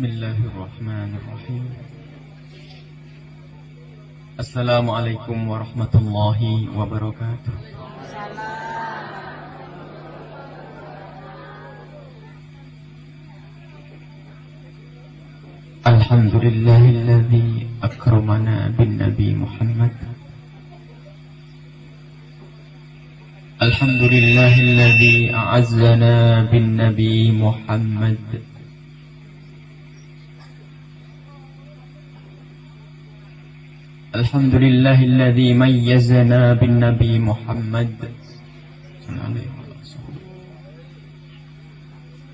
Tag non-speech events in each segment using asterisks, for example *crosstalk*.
بسم الله الرحمن الرحيم. السلام عليكم ورحمة الله وبركاته. الحمد لله الذي أكرمنا بالنبي محمد. الحمد لله الذي أعزنا بالنبي محمد. الحمد لله الذي ميزنا بالنبي محمد.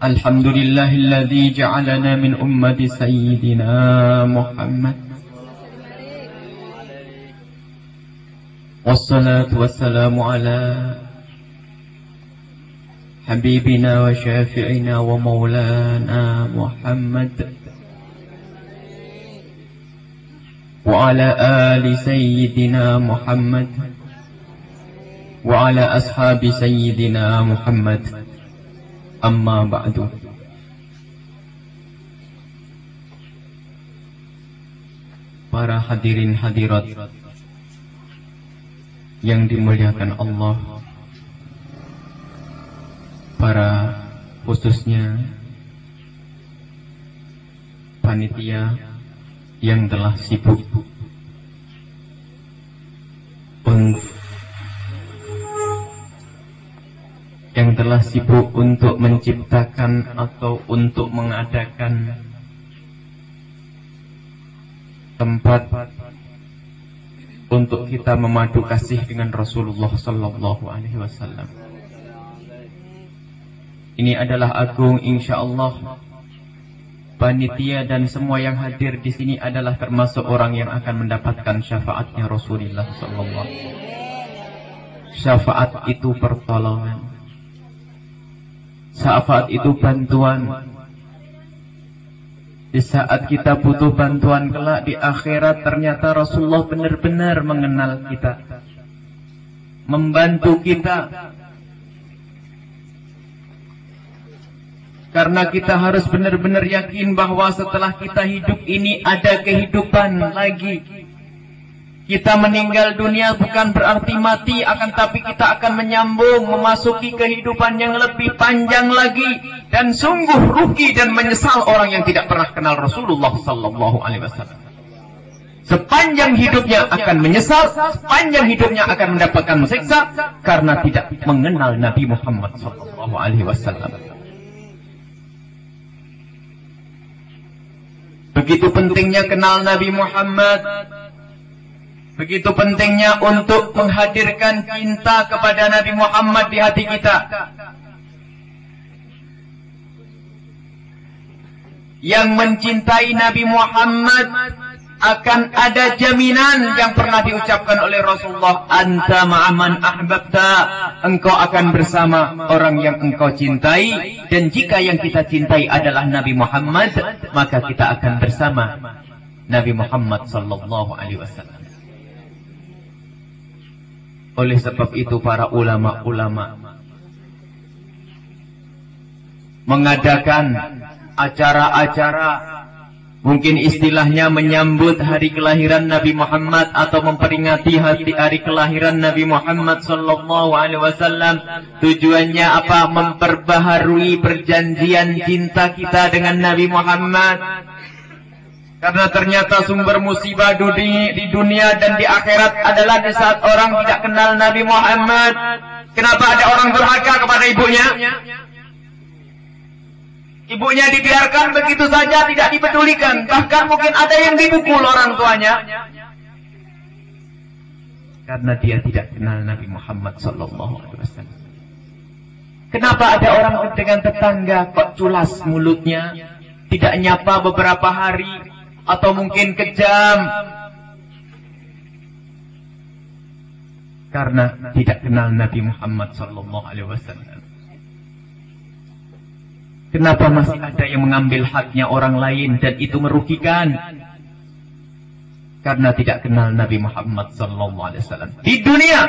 الحمد لله الذي جعلنا من أمة سيدنا محمد. والصلاة والسلام على حبيبنا وشافعنا ومولانا محمد. وعلى آل سيدنا محمد وعلى أصحاب سيدنا محمد أما بعد Para hadirin hadirat yang dimuliakan Allah Para khususnya panitia yang telah sibuk yang telah sibuk untuk menciptakan atau untuk mengadakan tempat untuk kita memadu kasih dengan Rasulullah Sallallahu Alaihi Wasallam. Ini adalah agung insya Allah panitia dan semua yang hadir di sini adalah termasuk orang yang akan mendapatkan syafaatnya Rasulullah sallallahu Syafaat itu pertolongan. Syafaat itu bantuan. Di saat kita butuh bantuan kelak di akhirat ternyata Rasulullah benar-benar mengenal kita. Membantu kita Karena kita harus benar-benar yakin bahwa setelah kita hidup ini ada kehidupan lagi. Kita meninggal dunia bukan berarti mati, akan tapi kita akan menyambung, memasuki kehidupan yang lebih panjang lagi. Dan sungguh rugi dan menyesal orang yang tidak pernah kenal Rasulullah Sallallahu Alaihi Wasallam. Sepanjang hidupnya akan menyesal, sepanjang hidupnya akan mendapatkan siksa karena tidak mengenal Nabi Muhammad Sallallahu Alaihi Wasallam. Begitu pentingnya kenal Nabi Muhammad. Begitu pentingnya untuk menghadirkan cinta kepada Nabi Muhammad di hati kita. Yang mencintai Nabi Muhammad akan ada jaminan yang pernah diucapkan oleh Rasulullah. Anta ma'aman ahbabta. Engkau akan bersama orang yang engkau cintai. Dan jika yang kita cintai adalah Nabi Muhammad maka kita akan bersama Nabi Muhammad sallallahu alaihi wasallam. Oleh sebab itu para ulama-ulama mengadakan acara-acara Mungkin istilahnya menyambut hari kelahiran Nabi Muhammad atau memperingati hari, hari kelahiran Nabi Muhammad sallallahu alaihi wasallam. Tujuannya apa? Memperbaharui perjanjian cinta kita dengan Nabi Muhammad. Karena ternyata sumber musibah di, di dunia dan di akhirat adalah di saat orang tidak kenal Nabi Muhammad. Kenapa ada orang durhaka kepada ibunya? Ibunya dibiarkan begitu saja tidak dipedulikan. Bahkan mungkin ada yang dipukul orang tuanya. Karena dia tidak kenal Nabi Muhammad Wasallam. Kenapa ada orang dengan tetangga kok culas mulutnya, tidak nyapa beberapa hari, atau mungkin kejam? Karena tidak kenal Nabi Muhammad Sallallahu Alaihi Wasallam. Kenapa masih ada yang mengambil haknya orang lain dan itu merugikan? Karena tidak kenal Nabi Muhammad wasallam. Di dunia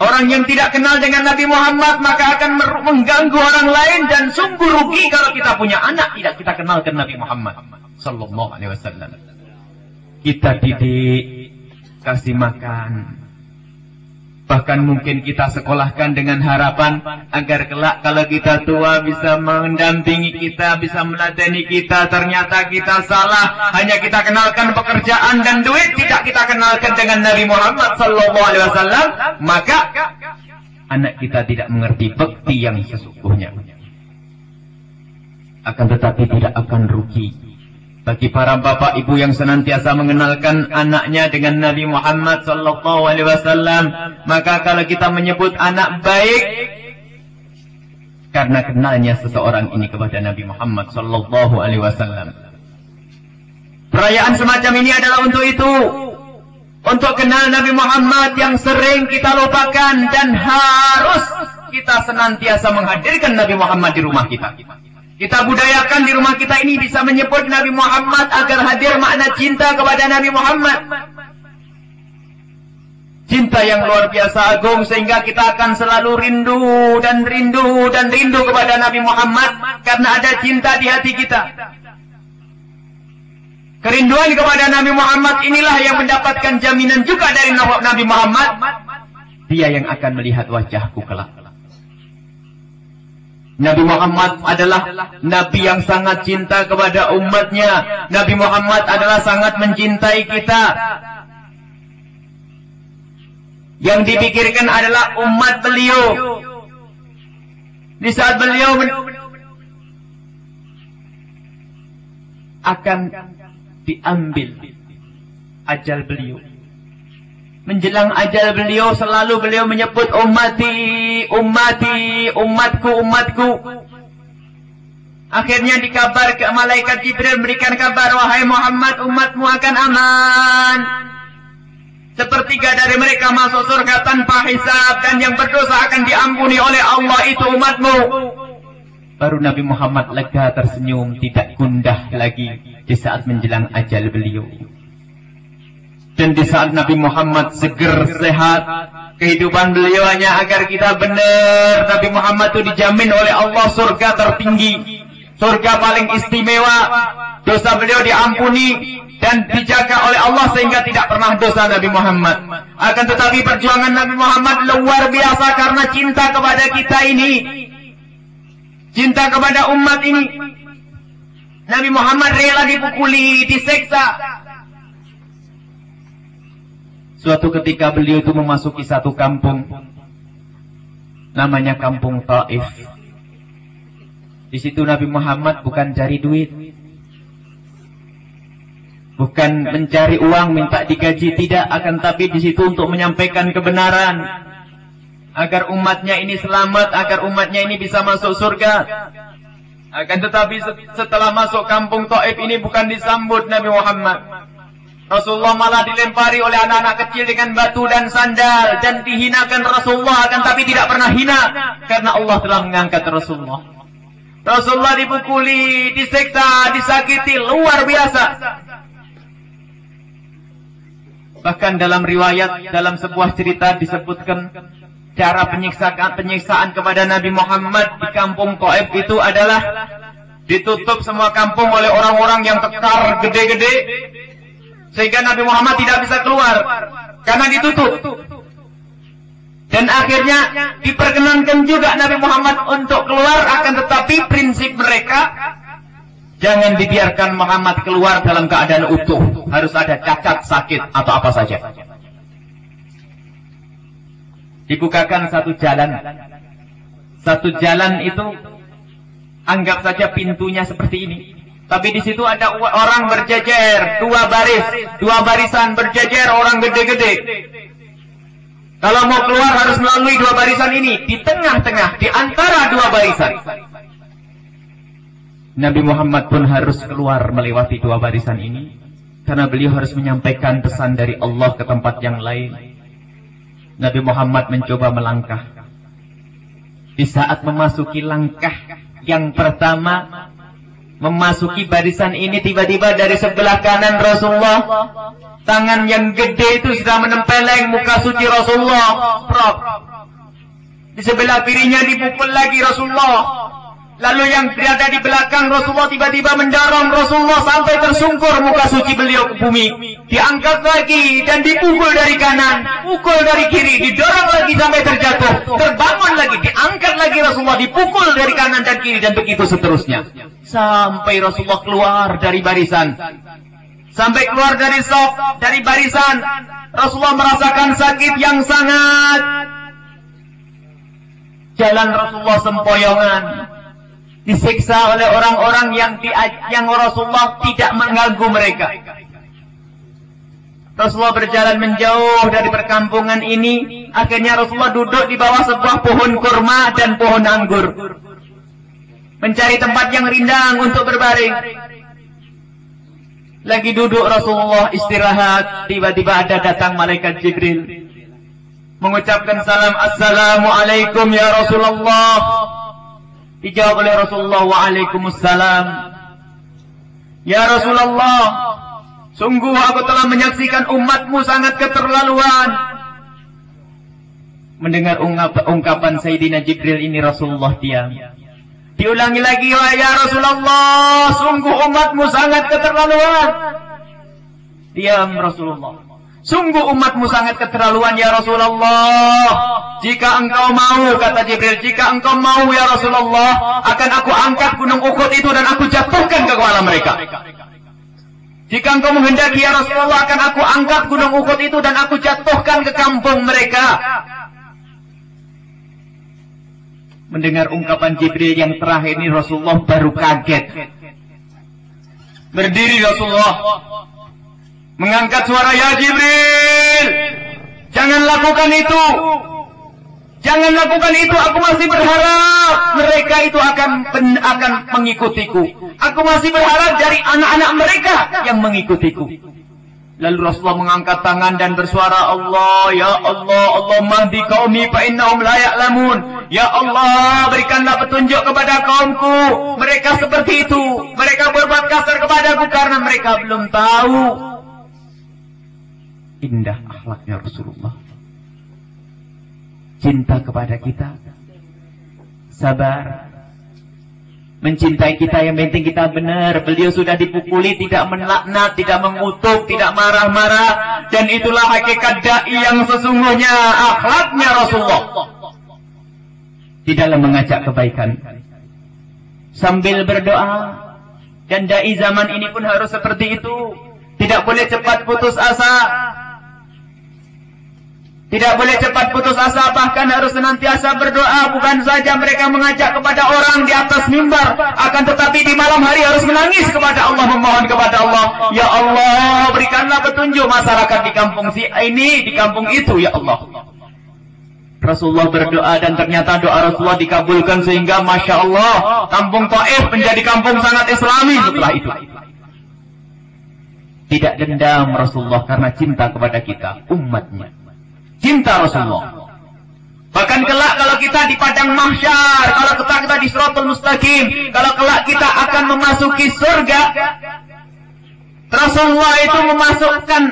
Orang yang tidak kenal dengan Nabi Muhammad maka akan mengganggu orang lain dan sungguh rugi kalau kita punya anak tidak kita kenalkan Nabi Muhammad sallallahu alaihi wasallam. Kita didik, kasih makan, Bahkan mungkin kita sekolahkan dengan harapan agar kelak kalau kita tua bisa mendampingi kita, bisa meladeni kita. Ternyata kita salah. Hanya kita kenalkan pekerjaan dan duit, tidak kita kenalkan dengan Nabi Muhammad Sallallahu Alaihi Wasallam. Maka anak kita tidak mengerti bekti yang sesungguhnya. Akan tetapi tidak akan rugi bagi para bapak ibu yang senantiasa mengenalkan anaknya dengan Nabi Muhammad sallallahu alaihi wasallam, maka kalau kita menyebut anak baik karena kenalnya seseorang ini kepada Nabi Muhammad sallallahu alaihi wasallam. Perayaan semacam ini adalah untuk itu. Untuk kenal Nabi Muhammad yang sering kita lupakan dan harus kita senantiasa menghadirkan Nabi Muhammad di rumah kita. Kita budayakan di rumah kita ini bisa menyebut Nabi Muhammad agar hadir makna cinta kepada Nabi Muhammad. Cinta yang luar biasa agung sehingga kita akan selalu rindu dan rindu dan rindu kepada Nabi Muhammad karena ada cinta di hati kita. Kerinduan kepada Nabi Muhammad inilah yang mendapatkan jaminan juga dari Nabi Muhammad. Dia yang akan melihat wajahku kelak. Nabi Muhammad adalah Nabi yang sangat cinta kepada umatnya. Nabi Muhammad adalah sangat mencintai kita. Yang dipikirkan adalah umat beliau. Di saat beliau akan diambil ajal beliau menjelang ajal beliau selalu beliau menyebut ummati, ummati, umatku, umatku. Akhirnya dikabar ke malaikat Jibril memberikan kabar, wahai Muhammad, umatmu akan aman. Sepertiga dari mereka masuk surga tanpa hisab dan yang berdosa akan diampuni oleh Allah itu umatmu. Baru Nabi Muhammad lega tersenyum, tidak gundah lagi di saat menjelang ajal beliau. Dan di saat Nabi Muhammad seger sehat, kehidupan beliau hanya agar kita benar. Nabi Muhammad itu dijamin oleh Allah surga tertinggi. Surga paling istimewa. Dosa beliau diampuni dan dijaga oleh Allah sehingga tidak pernah dosa Nabi Muhammad. Akan tetapi perjuangan Nabi Muhammad luar biasa karena cinta kepada kita ini. Cinta kepada umat ini. Nabi Muhammad rela dipukuli, diseksa, Suatu ketika beliau itu memasuki satu kampung. Namanya kampung Taif. Di situ Nabi Muhammad bukan cari duit. Bukan mencari uang, minta digaji, tidak. Akan tapi di situ untuk menyampaikan kebenaran. Agar umatnya ini selamat, agar umatnya ini bisa masuk surga. Akan tetapi setelah masuk kampung Taif ini bukan disambut Nabi Muhammad. Rasulullah malah dilempari oleh anak-anak kecil dengan batu dan sandal dan dihinakan Rasulullah akan tapi tidak pernah hina karena Allah telah mengangkat Rasulullah. Rasulullah dipukuli, diseksa, disakiti luar biasa. Bahkan dalam riwayat dalam sebuah cerita disebutkan cara penyiksaan penyiksaan kepada Nabi Muhammad di kampung Taif itu adalah ditutup semua kampung oleh orang-orang yang kekar gede-gede sehingga Nabi Muhammad tidak bisa keluar. Karena ditutup. Dan akhirnya diperkenankan juga Nabi Muhammad untuk keluar. Akan tetapi prinsip mereka. Jangan dibiarkan Muhammad keluar dalam keadaan utuh. Harus ada cacat, sakit, atau apa saja. Dibukakan satu jalan. Satu jalan itu anggap saja pintunya seperti ini. Tapi di situ ada orang berjejer, dua baris, dua barisan berjejer orang gede-gede. Kalau mau keluar harus melalui dua barisan ini, di tengah-tengah, di antara dua barisan. Nabi Muhammad pun harus keluar melewati dua barisan ini, karena beliau harus menyampaikan pesan dari Allah ke tempat yang lain. Nabi Muhammad mencoba melangkah. Di saat memasuki langkah yang pertama, memasuki barisan ini tiba-tiba dari sebelah kanan Rasulullah tangan yang gede itu sudah menempeleng muka suci Rasulullah Prop. Di sebelah kirinya dipukul lagi Rasulullah. Lalu yang berada di belakang Rasulullah tiba-tiba mendorong Rasulullah sampai tersungkur muka suci beliau ke bumi. Diangkat lagi dan dipukul dari kanan, pukul dari kiri, didorong lagi sampai terjatuh, terbangun lagi, diangkat lagi Rasulullah, dipukul dari kanan dan kiri dan begitu seterusnya. Sampai Rasulullah keluar dari barisan. Sampai keluar dari sok, dari barisan. Rasulullah merasakan sakit yang sangat. Jalan Rasulullah sempoyongan disiksa oleh orang-orang yang di, yang Rasulullah tidak mengganggu mereka. Rasulullah berjalan menjauh dari perkampungan ini. Akhirnya Rasulullah duduk di bawah sebuah pohon kurma dan pohon anggur. Mencari tempat yang rindang untuk berbaring. Lagi duduk Rasulullah istirahat. Tiba-tiba ada datang malaikat Jibril. Mengucapkan salam. Assalamualaikum ya Rasulullah. Dijawab oleh Rasulullah Waalaikumsalam. Ya Rasulullah, sungguh aku telah menyaksikan umatmu sangat keterlaluan. Mendengar ungkapan Sayyidina Jibril ini Rasulullah diam. Diulangi lagi, ya Rasulullah, sungguh umatmu sangat keterlaluan. Diam Rasulullah. Sungguh umatmu sangat keterlaluan ya Rasulullah. Jika engkau mau, kata Jibril, jika engkau mau ya Rasulullah, akan aku angkat gunung Uhud itu dan aku jatuhkan ke kepala mereka. Jika engkau menghendaki ya Rasulullah, akan aku angkat gunung Uhud itu dan aku jatuhkan ke kampung mereka. Mendengar ungkapan Jibril yang terakhir ini Rasulullah baru kaget. Berdiri Rasulullah Mengangkat suara ya Jibril. Jangan lakukan itu. Jangan lakukan itu. Aku masih berharap mereka itu akan akan mengikutiku. Aku masih berharap dari anak-anak mereka yang mengikutiku. Lalu Rasulullah mengangkat tangan dan bersuara Allah, Ya Allah, Allah mahdi kaumi fa innahum la ya'lamun. Ya Allah, berikanlah petunjuk kepada kaumku. Mereka seperti itu. Mereka berbuat kasar kepadaku karena mereka belum tahu indah akhlaknya Rasulullah. Cinta kepada kita, sabar, mencintai kita yang penting kita benar. Beliau sudah dipukuli, tidak melaknat, tidak mengutuk, tidak marah-marah. Dan itulah hakikat da'i yang sesungguhnya akhlaknya Rasulullah. Di dalam mengajak kebaikan. Sambil berdoa. Dan da'i zaman ini pun harus seperti itu. Tidak boleh cepat putus asa. Tidak boleh cepat putus asa, bahkan harus senantiasa berdoa. Bukan saja mereka mengajak kepada orang di atas mimbar, akan tetapi di malam hari harus menangis kepada Allah, memohon kepada Allah. Ya Allah, berikanlah petunjuk masyarakat di kampung si ini, di kampung itu, ya Allah. Rasulullah berdoa dan ternyata doa Rasulullah dikabulkan sehingga Masya Allah, kampung Taif menjadi kampung sangat islami setelah itu. Tidak dendam Rasulullah karena cinta kepada kita, umatnya cinta Rasulullah. Bahkan kelak kalau kita di padang mahsyar, kalau kita kita di suratul mustaqim, kalau kelak kita akan memasuki surga, Rasulullah itu memasukkan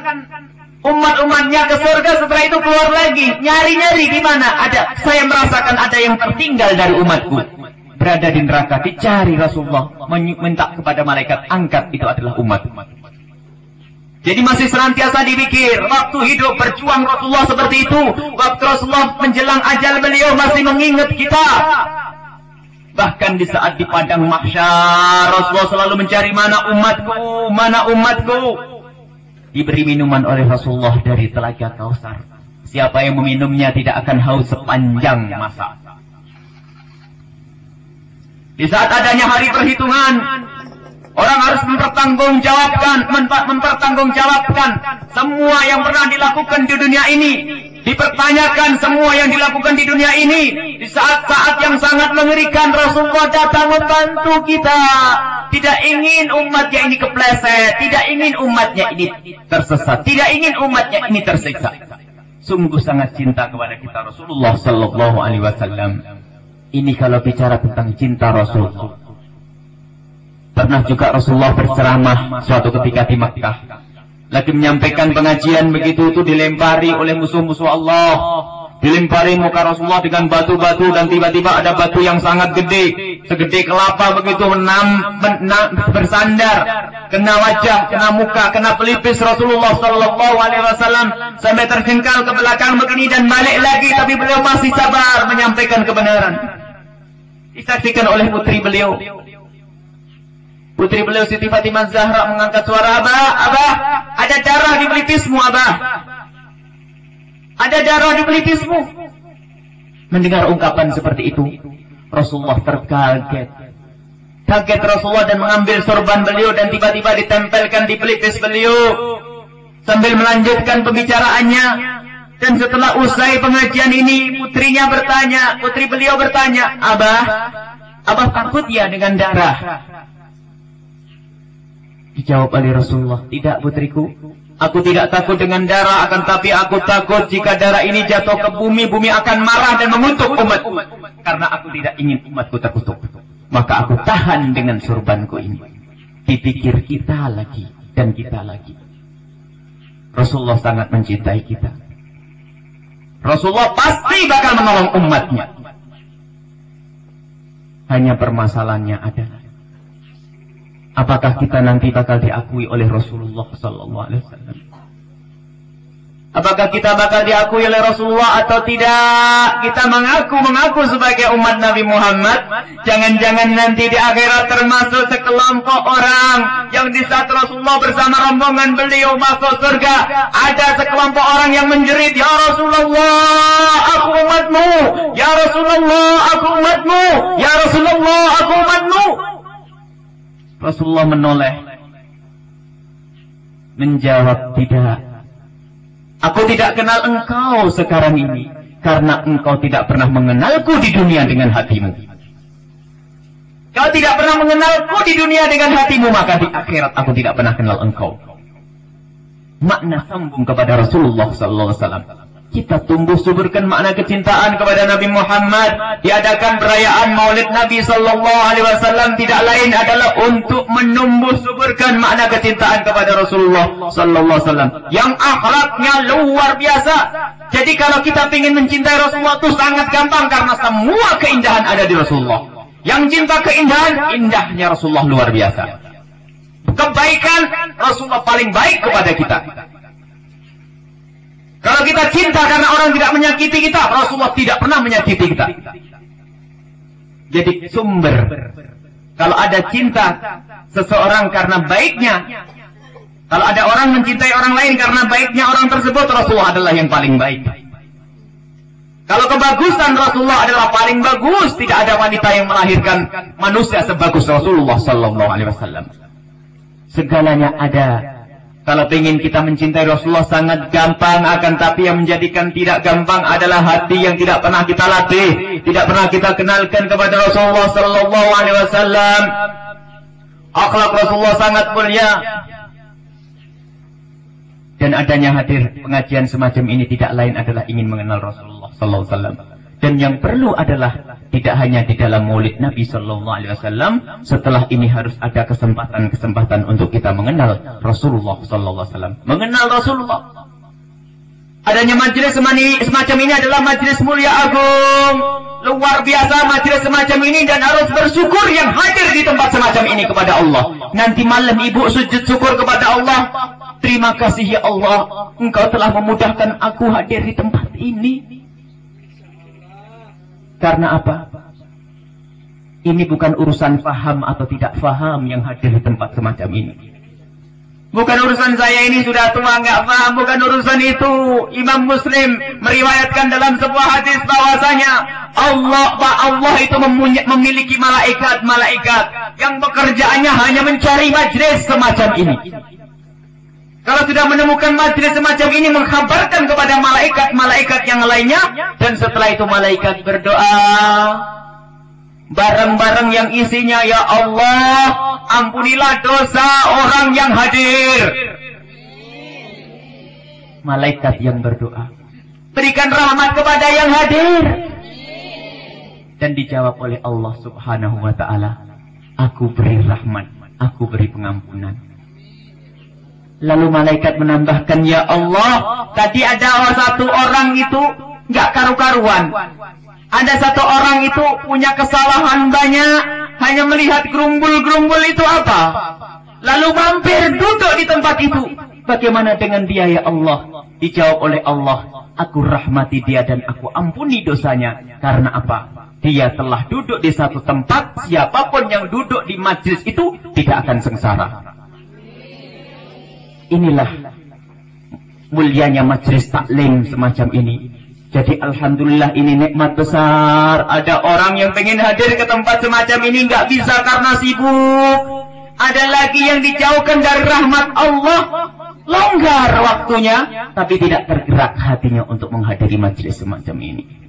umat-umatnya ke surga setelah itu keluar lagi nyari-nyari di mana ada. Saya merasakan ada yang tertinggal dari umatku. Berada di neraka dicari Rasulullah minta kepada malaikat angkat itu adalah umat jadi masih senantiasa dipikir. Waktu hidup berjuang Rasulullah seperti itu. Waktu Rasulullah menjelang ajal beliau masih mengingat kita. Bahkan di saat di padang mahsyar Rasulullah selalu mencari mana umatku, mana umatku. Diberi minuman oleh Rasulullah dari telaga Kausar. Siapa yang meminumnya tidak akan haus sepanjang masa. Di saat adanya hari perhitungan, Orang harus mempertanggungjawabkan, mempertanggungjawabkan semua yang pernah dilakukan di dunia ini. Dipertanyakan semua yang dilakukan di dunia ini. Di saat-saat yang sangat mengerikan, Rasulullah datang membantu kita. Tidak ingin umatnya ini kepleset. Tidak ingin umatnya ini tersesat. Tidak ingin umatnya ini tersiksa. Sungguh sangat cinta kepada kita Rasulullah Sallallahu Alaihi Wasallam. Ini kalau bicara tentang cinta Rasulullah. Pernah juga Rasulullah berceramah suatu ketika di Makkah. Lagi menyampaikan pengajian begitu itu dilempari oleh musuh-musuh Allah. Dilempari muka Rasulullah dengan batu-batu dan tiba-tiba ada batu yang sangat gede, segede kelapa begitu menam, menam bersandar, kena wajah, kena muka, kena pelipis Rasulullah Sallallahu Alaihi Wasallam sampai terjengkal ke belakang begini dan balik lagi, tapi beliau masih sabar menyampaikan kebenaran. Disaksikan oleh putri beliau. Putri beliau Siti Fatimah Zahra mengangkat suara, Abah, Abah, ada darah di pelipismu, Abah. Ada darah di pelipismu. Mendengar ungkapan seperti itu, Rasulullah terkaget. Kaget Rasulullah dan mengambil sorban beliau dan tiba-tiba ditempelkan di pelipis beliau. Sambil melanjutkan pembicaraannya. Dan setelah usai pengajian ini, putrinya bertanya, putri beliau bertanya, Abah, Abah takut ya dengan darah? Dijawab oleh Rasulullah, tidak putriku, Aku tidak takut dengan darah, akan tapi aku takut jika darah ini jatuh ke bumi, bumi akan marah dan mengutuk umat. Karena aku tidak ingin umatku terkutuk. Maka aku tahan dengan surbanku ini. Dipikir kita lagi dan kita lagi. Rasulullah sangat mencintai kita. Rasulullah pasti bakal menolong umatnya. Hanya permasalahannya adalah Apakah kita nanti bakal diakui oleh Rasulullah sallallahu alaihi wasallam? Apakah kita bakal diakui oleh Rasulullah atau tidak? Kita mengaku-mengaku sebagai umat Nabi Muhammad. Jangan-jangan nanti di akhirat termasuk sekelompok orang yang di saat Rasulullah bersama rombongan beliau masuk surga. Ada sekelompok orang yang menjerit, Ya Rasulullah, aku umatmu. Ya Rasulullah, aku umatmu. Ya Rasulullah, aku umatmu. Rasulullah menoleh. Menjawab tidak. Aku tidak kenal engkau sekarang ini. Karena engkau tidak pernah mengenalku di dunia dengan hatimu. Kau tidak pernah mengenalku di dunia dengan hatimu. Maka di akhirat aku tidak pernah kenal engkau. Makna sambung kepada Rasulullah Wasallam kita tumbuh suburkan makna kecintaan kepada Nabi Muhammad. Diadakan perayaan Maulid Nabi Sallallahu Alaihi Wasallam tidak lain adalah untuk menumbuh suburkan makna kecintaan kepada Rasulullah Sallallahu Alaihi Wasallam yang akhlaknya luar biasa. Jadi kalau kita ingin mencintai Rasulullah itu sangat gampang karena semua keindahan ada di Rasulullah. Yang cinta keindahan, indahnya Rasulullah luar biasa. Kebaikan Rasulullah paling baik kepada kita. Kalau kita cinta karena orang tidak menyakiti kita, Rasulullah tidak pernah menyakiti kita. Jadi sumber. Kalau ada cinta seseorang karena baiknya, kalau ada orang mencintai orang lain karena baiknya orang tersebut, Rasulullah adalah yang paling baik. Kalau kebagusan Rasulullah adalah paling bagus, tidak ada wanita yang melahirkan manusia sebagus Rasulullah Sallallahu Alaihi Wasallam. Segalanya ada kalau ingin kita mencintai Rasulullah sangat gampang, akan tapi yang menjadikan tidak gampang adalah hati yang tidak pernah kita latih, tidak pernah kita kenalkan kepada Rasulullah Sallallahu Alaihi Wasallam. Akhlak Rasulullah sangat mulia. Dan adanya hadir pengajian semacam ini tidak lain adalah ingin mengenal Rasulullah Sallallahu Alaihi Wasallam. Dan yang perlu adalah tidak hanya di dalam maulid Nabi Shallallahu Alaihi Wasallam. Setelah ini harus ada kesempatan-kesempatan untuk kita mengenal Rasulullah Shallallahu Alaihi Wasallam. Mengenal Rasulullah. Adanya majelis semacam ini adalah majelis mulia agung. Luar biasa majelis semacam ini dan harus bersyukur yang hadir di tempat semacam ini kepada Allah. Nanti malam ibu sujud syukur kepada Allah. Terima kasih ya Allah. Engkau telah memudahkan aku hadir di tempat ini. Karena apa? Ini bukan urusan faham atau tidak faham yang hadir di tempat semacam ini. Bukan urusan saya ini sudah tua nggak paham, bukan urusan itu. Imam Muslim meriwayatkan dalam sebuah hadis bahwasanya Allah Allah itu memiliki malaikat-malaikat yang pekerjaannya hanya mencari majlis semacam ini. Kalau sudah menemukan majelis semacam ini mengkhabarkan kepada malaikat-malaikat yang lainnya dan setelah itu malaikat berdoa barang-barang yang isinya ya Allah ampunilah dosa orang yang hadir. Malaikat yang berdoa. Berikan rahmat kepada yang hadir. Dan dijawab oleh Allah subhanahu wa ta'ala. Aku beri rahmat. Aku beri pengampunan. Lalu malaikat menambahkan, Ya Allah, tadi ada satu orang itu Nggak karu-karuan. Ada satu orang itu punya kesalahan banyak, hanya melihat gerumbul-gerumbul itu apa? Lalu mampir duduk di tempat itu. Bagaimana dengan dia ya Allah? Dijawab oleh Allah, aku rahmati dia dan aku ampuni dosanya. Karena apa? Dia telah duduk di satu tempat, siapa pun yang duduk di majlis itu tidak akan sengsara. Inilah mulianya majlis taklim semacam ini. Jadi Alhamdulillah ini nikmat besar. Ada orang yang pengen hadir ke tempat semacam ini nggak bisa karena sibuk. Ada lagi yang dijauhkan dari rahmat Allah. Longgar waktunya. Tapi tidak tergerak hatinya untuk menghadiri majlis semacam ini.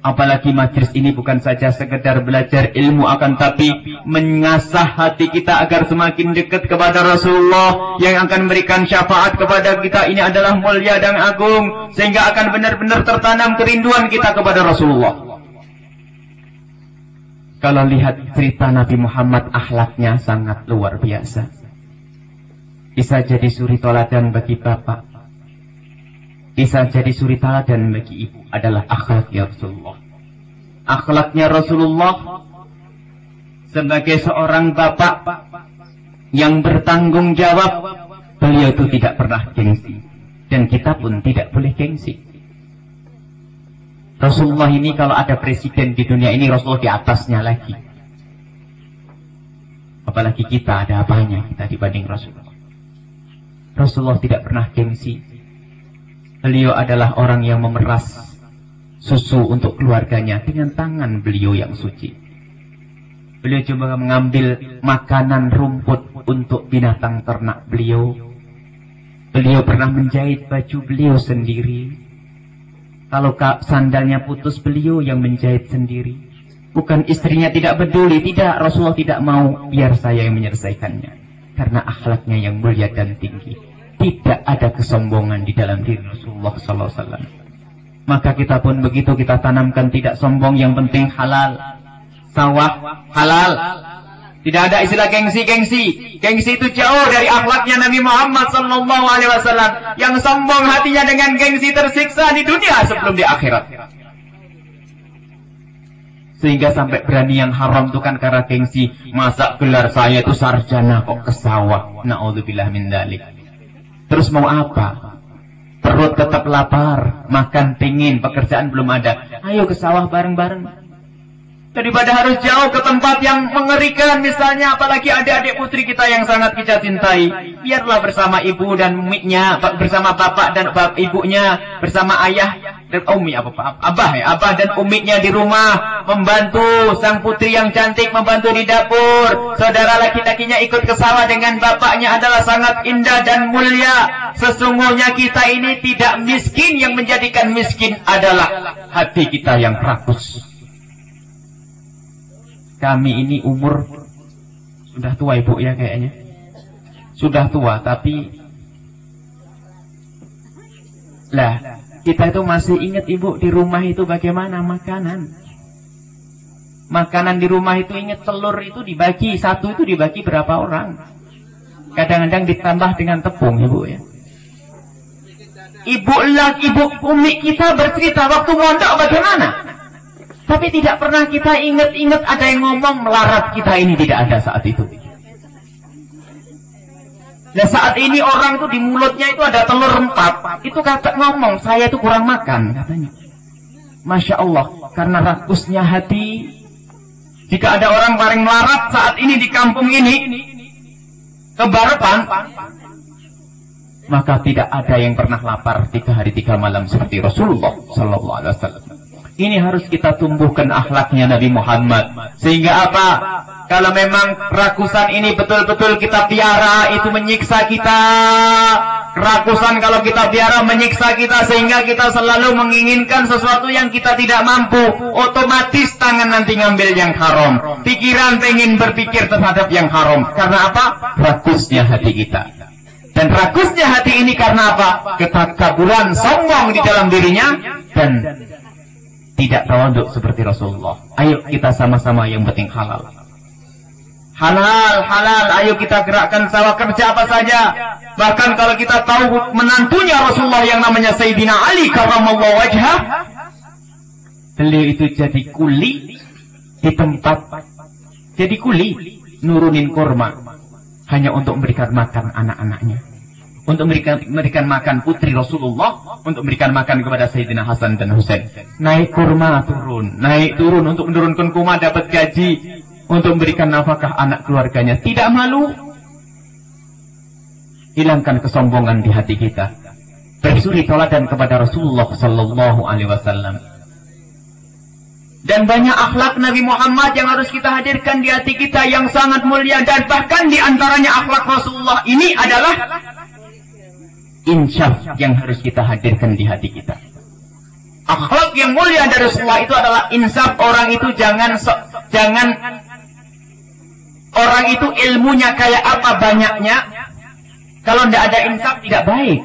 Apalagi majlis ini bukan saja sekedar belajar ilmu akan tapi mengasah hati kita agar semakin dekat kepada Rasulullah yang akan memberikan syafaat kepada kita ini adalah mulia dan agung sehingga akan benar-benar tertanam kerinduan kita kepada Rasulullah. Kalau lihat cerita Nabi Muhammad akhlaknya sangat luar biasa. Bisa jadi suri toladan bagi bapak, bisa jadi suri teladan bagi ibu adalah akhlaknya Rasulullah. Akhlaknya Rasulullah sebagai seorang bapak yang bertanggung jawab, beliau itu tidak pernah gengsi. Dan kita pun tidak boleh gengsi. Rasulullah ini kalau ada presiden di dunia ini, Rasulullah di atasnya lagi. Apalagi kita ada apanya kita dibanding Rasulullah. Rasulullah tidak pernah gengsi. Beliau adalah orang yang memeras susu untuk keluarganya dengan tangan beliau yang suci. Beliau coba mengambil makanan rumput untuk binatang ternak beliau. Beliau pernah menjahit baju beliau sendiri. Kalau sandalnya putus, beliau yang menjahit sendiri. Bukan istrinya tidak peduli, tidak. Rasulullah tidak mau biar saya yang menyelesaikannya. Karena akhlaknya yang mulia dan tinggi. Tidak ada kesombongan di dalam diri Rasulullah SAW. Maka kita pun begitu kita tanamkan tidak sombong, yang penting halal. Sawah halal. Tidak ada istilah gengsi-gengsi. Gengsi itu jauh dari akhlaknya Nabi Muhammad Sallallahu Alaihi. Yang sombong hatinya dengan gengsi tersiksa di dunia sebelum di akhirat. Sehingga sampai berani yang haram itu kan karena gengsi. Masa gelar saya itu sarjana kok ke sawah. Na'udzubillah min dalik. Terus mau apa? Perut tetap lapar, makan pingin, pekerjaan belum ada. Ayo ke sawah bareng-bareng. Daripada harus jauh ke tempat yang mengerikan misalnya apalagi adik-adik putri kita yang sangat kita cintai. Biarlah bersama ibu dan umiknya, bersama bapak dan bapak ibunya, bersama ayah dan umi apa pak? Abah ya, abah dan umiknya di rumah membantu sang putri yang cantik membantu di dapur. Saudara laki-lakinya ikut ke sawah dengan bapaknya adalah sangat indah dan mulia. Sesungguhnya kita ini tidak miskin yang menjadikan miskin adalah hati kita yang rakus kami ini umur sudah tua ibu ya kayaknya. Sudah tua tapi lah kita itu masih ingat ibu di rumah itu bagaimana makanan. Makanan di rumah itu ingat telur itu dibagi satu itu dibagi berapa orang. Kadang-kadang ditambah dengan tepung ibu ya. Ibu lah ibu umi kita bercerita waktu mondok bagaimana? Tapi tidak pernah kita ingat-ingat ada yang ngomong melarat kita ini tidak ada saat itu. Dan saat ini orang itu di mulutnya itu ada telur empat. Itu kata ngomong, saya itu kurang makan katanya. Masya Allah, karena rakusnya hati. Jika ada orang paling melarat saat ini di kampung ini, kebarepan, maka tidak ada yang pernah lapar tiga hari tiga malam seperti Rasulullah Sallallahu Alaihi Wasallam. Ini harus kita tumbuhkan akhlaknya Nabi Muhammad. Sehingga apa? Kalau memang kerakusan ini betul-betul kita piara, itu menyiksa kita. Kerakusan kalau kita piara menyiksa kita sehingga kita selalu menginginkan sesuatu yang kita tidak mampu. Otomatis tangan nanti ngambil yang haram. Pikiran pengen berpikir terhadap yang haram. Karena apa? Rakusnya hati kita. Dan rakusnya hati ini karena apa? Ketakaburan sombong di dalam dirinya dan tidak tawaduk seperti Rasulullah. Ayo kita sama-sama yang penting halal. Halal, halal. Ayo kita gerakkan sawah kerja apa saja. Bahkan kalau kita tahu menantunya Rasulullah yang namanya Sayyidina Ali karramallahu wajhah, Beliau itu jadi kuli di tempat jadi kuli nurunin kurma hanya untuk memberikan makan anak-anaknya. Untuk memberikan, memberikan makan putri Rasulullah, untuk memberikan makan kepada Sayyidina Hasan dan Husain. Naik kurma turun, naik turun untuk menurunkan kurma dapat gaji, untuk memberikan nafkah anak keluarganya. Tidak malu. Hilangkan kesombongan di hati kita. Bersuri toladan kepada Rasulullah Sallallahu Alaihi Wasallam. Dan banyak akhlak Nabi Muhammad yang harus kita hadirkan di hati kita yang sangat mulia. Dan bahkan di antaranya akhlak Rasulullah ini adalah insyaf yang harus kita hadirkan di hati kita. Akhlak yang mulia dari Rasulullah itu adalah insaf orang itu jangan so, jangan orang itu ilmunya kayak apa banyaknya kalau tidak ada insaf tidak baik.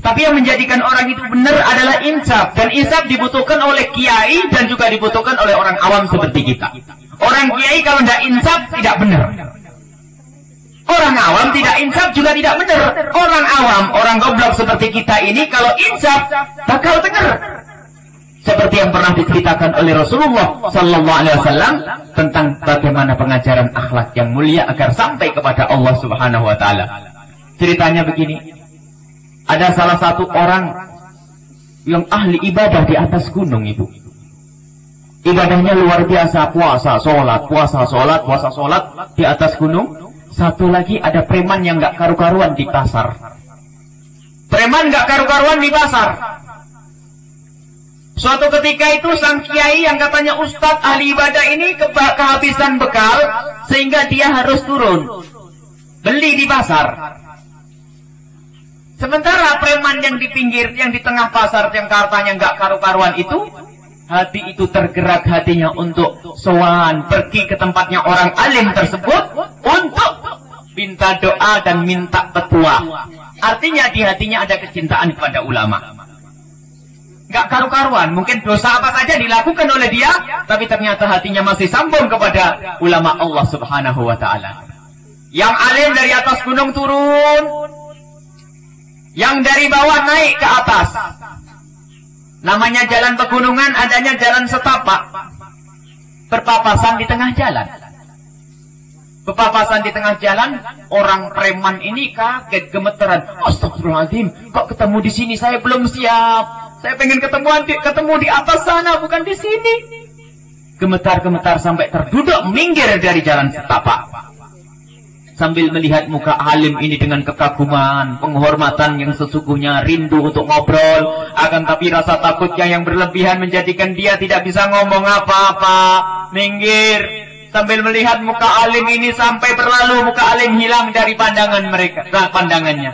Tapi yang menjadikan orang itu benar adalah insaf. Dan insaf dibutuhkan oleh kiai dan juga dibutuhkan oleh orang awam seperti kita. Orang kiai kalau tidak insaf tidak benar. Orang awam tidak insaf juga tidak benar. Orang awam, orang goblok seperti kita ini kalau insaf bakal benar. Seperti yang pernah diceritakan oleh Rasulullah Sallallahu Alaihi Wasallam tentang bagaimana pengajaran akhlak yang mulia agar sampai kepada Allah Subhanahu Wa Taala. Ceritanya begini, ada salah satu orang yang ahli ibadah di atas gunung ibu. Ibadahnya luar biasa, puasa, sholat, puasa, sholat, puasa, sholat di atas gunung. Satu lagi ada preman yang gak karu-karuan di pasar. Preman gak karu-karuan di pasar. Suatu ketika itu sang kiai yang katanya ustadz ahli ibadah ini ke kehabisan bekal sehingga dia harus turun beli di pasar. Sementara preman yang di pinggir, yang di tengah pasar, yang kartanya nggak karu-karuan itu, hati itu tergerak hatinya untuk sowan pergi ke tempatnya orang alim tersebut untuk minta doa dan minta petua. Artinya di hatinya ada kecintaan kepada ulama. Gak karu-karuan, mungkin dosa apa saja dilakukan oleh dia, tapi ternyata hatinya masih sambung kepada ulama Allah Subhanahu wa taala. Yang alim dari atas gunung turun, yang dari bawah naik ke atas. Namanya jalan pegunungan, adanya jalan setapak. Berpapasan di tengah jalan. Berpapasan di tengah jalan, orang preman ini kaget gemeteran. Astagfirullahaladzim, kok ketemu di sini? Saya belum siap. Saya pengen ketemu di, ketemu di atas sana, bukan di sini. Gemetar-gemetar sampai terduduk minggir dari jalan setapak sambil melihat muka alim ini dengan kekaguman, penghormatan yang sesungguhnya rindu untuk ngobrol, akan tapi rasa takutnya yang berlebihan menjadikan dia tidak bisa ngomong apa-apa. Minggir. Sambil melihat muka alim ini sampai berlalu, muka alim hilang dari pandangan mereka, nah, pandangannya.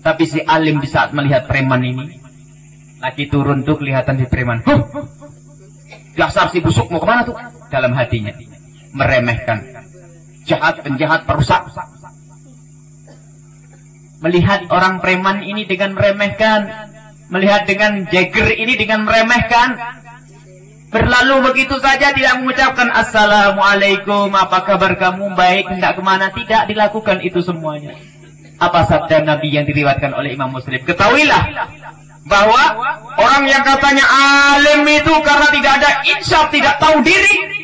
Tapi si alim di saat melihat preman ini, lagi turun tuh kelihatan si preman. Huh, dasar si busuk mau ke mana tuh? Dalam hatinya. Meremehkan jahat, penjahat, perusak. Melihat orang preman ini dengan meremehkan, melihat dengan jagger ini dengan meremehkan, berlalu begitu saja tidak mengucapkan Assalamualaikum, apa kabar kamu, baik, hendak ke mana, tidak dilakukan itu semuanya. Apa sabda Nabi yang diriwatkan oleh Imam Muslim? Ketahuilah bahwa orang yang katanya alim itu karena tidak ada insaf, tidak tahu diri,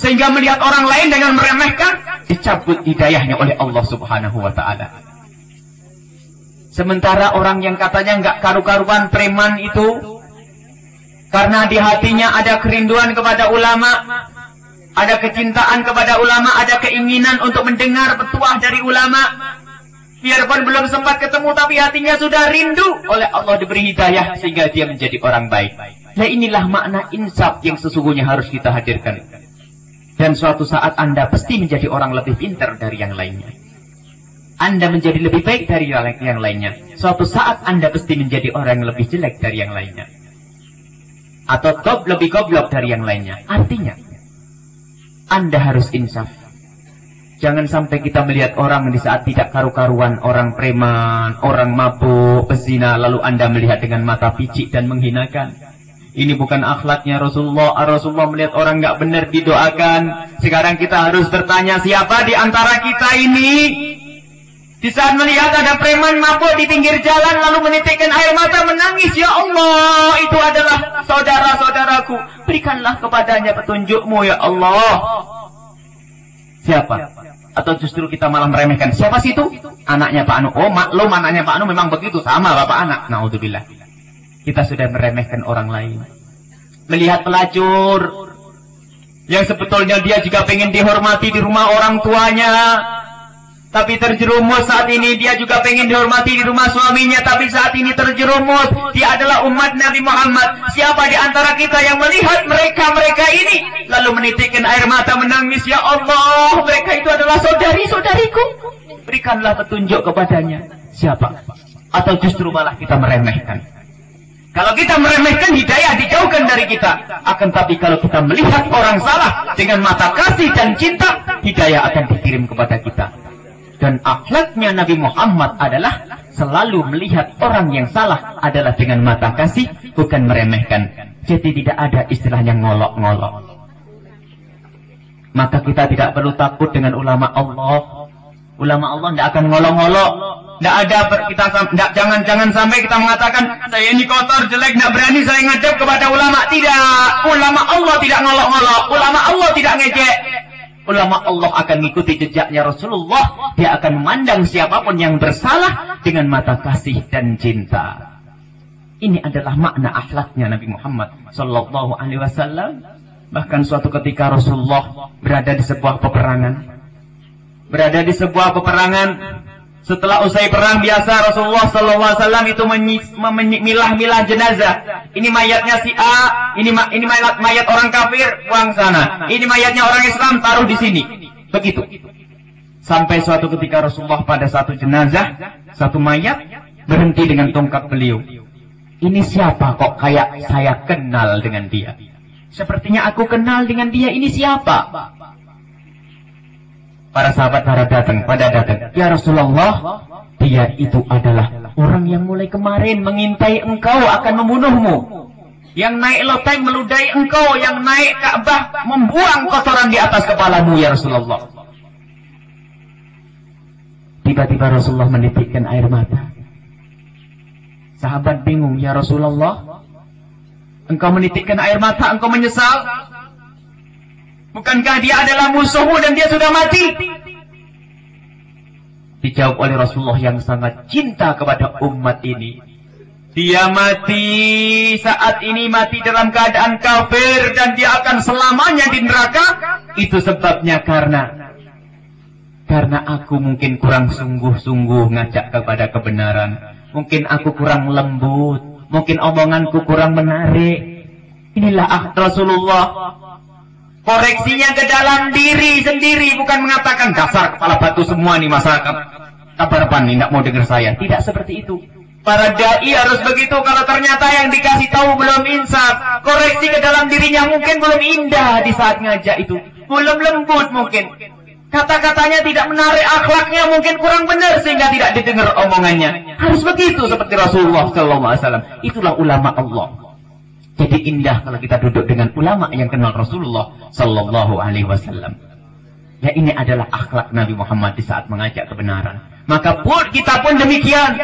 sehingga melihat orang lain dengan meremehkan, dicabut hidayahnya oleh Allah subhanahu wa ta'ala. Sementara orang yang katanya nggak karu-karuan preman itu, karena di hatinya ada kerinduan kepada ulama, ada kecintaan kepada ulama, ada keinginan untuk mendengar petuah dari ulama. Biarpun belum sempat ketemu, tapi hatinya sudah rindu oleh Allah diberi hidayah sehingga dia menjadi orang baik. Nah inilah makna insaf yang sesungguhnya harus kita hadirkan. Dan suatu saat Anda pasti menjadi orang lebih pintar dari yang lainnya. Anda menjadi lebih baik dari yang lainnya. Suatu saat Anda pasti menjadi orang yang lebih jelek dari yang lainnya. Atau top lebih goblok dari yang lainnya. Artinya, Anda harus insaf. Jangan sampai kita melihat orang di saat tidak karu-karuan, orang preman, orang mabuk, pezina, lalu Anda melihat dengan mata picik dan menghinakan. Ini bukan akhlaknya Rasulullah. Rasulullah melihat orang nggak benar didoakan. Sekarang kita harus bertanya siapa di antara kita ini Di saat melihat ada preman mabuk di pinggir jalan lalu menitikkan air mata menangis. Ya Allah, itu adalah saudara-saudaraku. Berikanlah kepadanya petunjukmu ya Allah. Siapa? Atau justru kita malah meremehkan. Siapa sih itu? Anaknya Pak Anu. Oh, maklum anaknya Pak Anu memang begitu. Sama bapak anak. Naudzubillah. Kita sudah meremehkan orang lain. Melihat pelacur. Yang sebetulnya dia juga pengen dihormati di rumah orang tuanya tapi terjerumus saat ini dia juga pengen dihormati di rumah suaminya. Tapi saat ini terjerumus. Dia adalah umat Nabi Muhammad. Siapa di antara kita yang melihat mereka-mereka ini. Lalu menitikkan air mata menangis. Ya Allah mereka itu adalah saudari-saudariku. Berikanlah petunjuk kepadanya. Siapa? Atau justru malah kita meremehkan. Kalau kita meremehkan hidayah dijauhkan dari kita. Akan tapi kalau kita melihat orang salah dengan mata kasih dan cinta, hidayah akan dikirim kepada kita. Dan akhlaknya Nabi Muhammad adalah selalu melihat orang yang salah adalah dengan mata kasih, bukan meremehkan. Jadi tidak ada istilahnya ngolok-ngolok. Maka kita tidak perlu takut dengan ulama Allah. Ulama Allah tidak akan ngolok-ngolok. Tidak ada kita tidak jangan jangan sampai kita mengatakan saya ini kotor jelek tidak berani saya ngadep kepada ulama tidak ulama Allah tidak ngolok-ngolok ulama Allah tidak ngejek ulama Allah akan mengikuti jejaknya Rasulullah. Dia akan memandang siapa pun yang bersalah dengan mata kasih dan cinta. Ini adalah makna akhlaknya Nabi Muhammad Sallallahu Alaihi Wasallam. Bahkan suatu ketika Rasulullah berada di sebuah peperangan. Berada di sebuah peperangan setelah usai perang biasa Rasulullah SAW itu memilah-milah jenazah. Ini mayatnya si A, ini ma ini mayat, mayat orang kafir, buang sana. Ini mayatnya orang Islam, taruh di sini. Begitu. Sampai suatu ketika Rasulullah pada satu jenazah, satu mayat berhenti dengan tongkat beliau. Ini siapa kok kayak saya kenal dengan dia? Sepertinya aku kenal dengan dia, ini siapa? Para sahabat pada datang, pada datang. Ya Rasulullah, dia itu adalah orang yang mulai kemarin mengintai engkau akan membunuhmu. Yang naik loteng meludahi engkau, yang naik Ka'bah membuang kotoran di atas kepalamu ya Rasulullah. Tiba-tiba Rasulullah menitikkan air mata. Sahabat bingung, ya Rasulullah. Engkau menitikkan air mata, engkau menyesal. Bukankah dia adalah musuhmu dan dia sudah mati? Dijawab oleh Rasulullah yang sangat cinta kepada umat ini. Dia mati saat ini mati dalam keadaan kafir dan dia akan selamanya di neraka. Itu sebabnya karena karena aku mungkin kurang sungguh-sungguh ngajak kepada kebenaran. Mungkin aku kurang lembut. Mungkin omonganku kurang menarik. Inilah Rasulullah Koreksinya ke dalam diri sendiri, bukan mengatakan dasar kepala batu semua nih masyarakat. Kabar nih, tidak mau dengar saya. Tidak seperti itu. Para dai harus begitu kalau ternyata yang dikasih tahu belum insaf. Koreksi ke dalam dirinya mungkin belum indah di saat ngajak itu. Belum lembut mungkin. Kata-katanya tidak menarik, akhlaknya mungkin kurang benar sehingga tidak didengar omongannya. Harus begitu seperti Rasulullah SAW. Itulah ulama Allah. Jadi indah kalau kita duduk dengan ulama yang kenal Rasulullah Sallallahu Alaihi Wasallam. Ya ini adalah akhlak Nabi Muhammad di saat mengajak kebenaran. Maka pun kita pun demikian.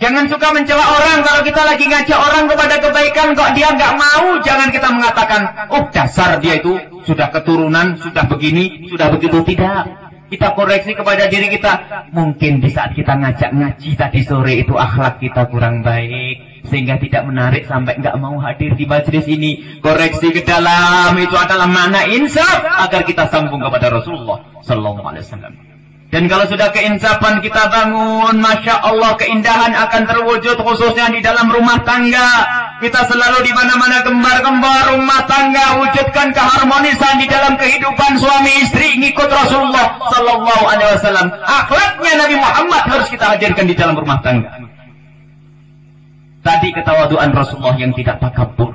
Jangan suka mencela orang kalau kita lagi ngajak orang kepada kebaikan kok dia nggak mau. Jangan kita mengatakan, oh dasar dia itu sudah keturunan, sudah begini, sudah begitu. Tidak. Kita koreksi kepada diri kita. Mungkin di saat kita ngajak ngaji tadi sore itu akhlak kita kurang baik sehingga tidak menarik sampai nggak mau hadir di majelis ini. Koreksi ke dalam itu adalah mana insaf agar kita sambung kepada Rasulullah Sallallahu Alaihi Wasallam. Dan kalau sudah keinsafan kita bangun, Masya Allah keindahan akan terwujud khususnya di dalam rumah tangga. Kita selalu di mana-mana gembar-gembar rumah tangga, wujudkan keharmonisan di dalam kehidupan suami istri, ngikut Rasulullah Sallallahu Alaihi Wasallam. Akhlaknya Nabi Muhammad harus kita hadirkan di dalam rumah tangga. Tadi ketawaduan Rasulullah yang tidak takabur.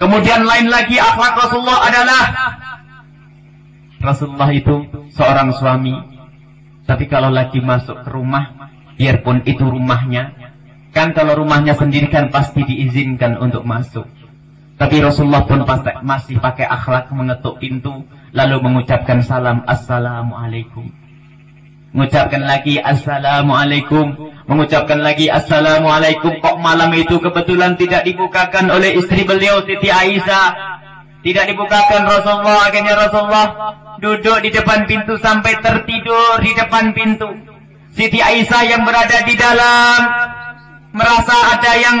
Kemudian lain lagi akhlak Rasulullah adalah Rasulullah itu seorang suami. Tapi kalau lagi masuk ke rumah, biarpun itu rumahnya, kan kalau rumahnya sendiri kan pasti diizinkan untuk masuk. Tapi Rasulullah pun pasti, masih pakai akhlak mengetuk pintu, lalu mengucapkan salam Assalamualaikum. mengucapkan lagi Assalamualaikum, mengucapkan lagi Assalamualaikum. Kok malam itu kebetulan tidak dibukakan oleh istri beliau Siti Aisyah. Tidak dibukakan Rasulullah, akhirnya Rasulullah duduk di depan pintu sampai tertidur di depan pintu. Siti Aisyah yang berada di dalam merasa ada yang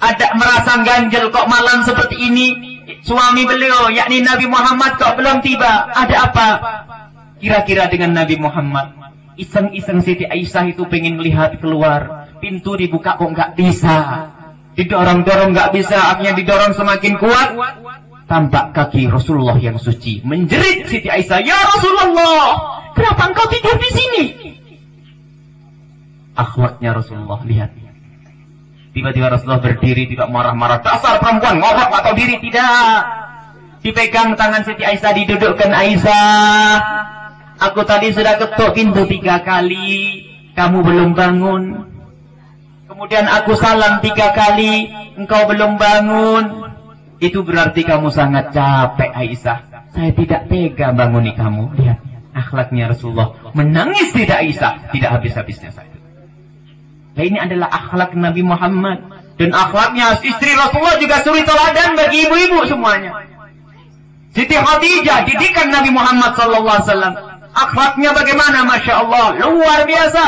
ada merasa ganjel kok malam seperti ini suami beliau yakni Nabi Muhammad kok belum tiba ada apa kira-kira dengan Nabi Muhammad Iseng-iseng Siti Aisyah itu pengen melihat keluar. Pintu dibuka kok nggak bisa. Didorong-dorong nggak bisa, akhirnya didorong semakin kuat. Tampak kaki Rasulullah yang suci. Menjerit Siti Aisyah, Ya Rasulullah, kenapa engkau tidur di sini? Akhlaknya Rasulullah, lihat. Tiba-tiba Rasulullah berdiri, tidak marah-marah. Dasar perempuan, ngorok atau diri, tidak. Dipegang tangan Siti Aisyah, didudukkan Aisyah. Aku tadi sudah ketuk pintu tiga kali. Kamu belum bangun. Kemudian aku salam tiga kali. Engkau belum bangun. Itu berarti kamu sangat capek Aisyah. Saya tidak tega banguni kamu. Lihat. Akhlaknya Rasulullah. Menangis tidak Aisyah. Tidak habis-habisnya saya. Nah ini adalah akhlak Nabi Muhammad. Dan akhlaknya istri Rasulullah juga suri teladan bagi ibu-ibu semuanya. Siti Khadijah didikan Nabi Muhammad sallallahu alaihi wasallam. Akhlaknya bagaimana? Masya Allah. Luar biasa.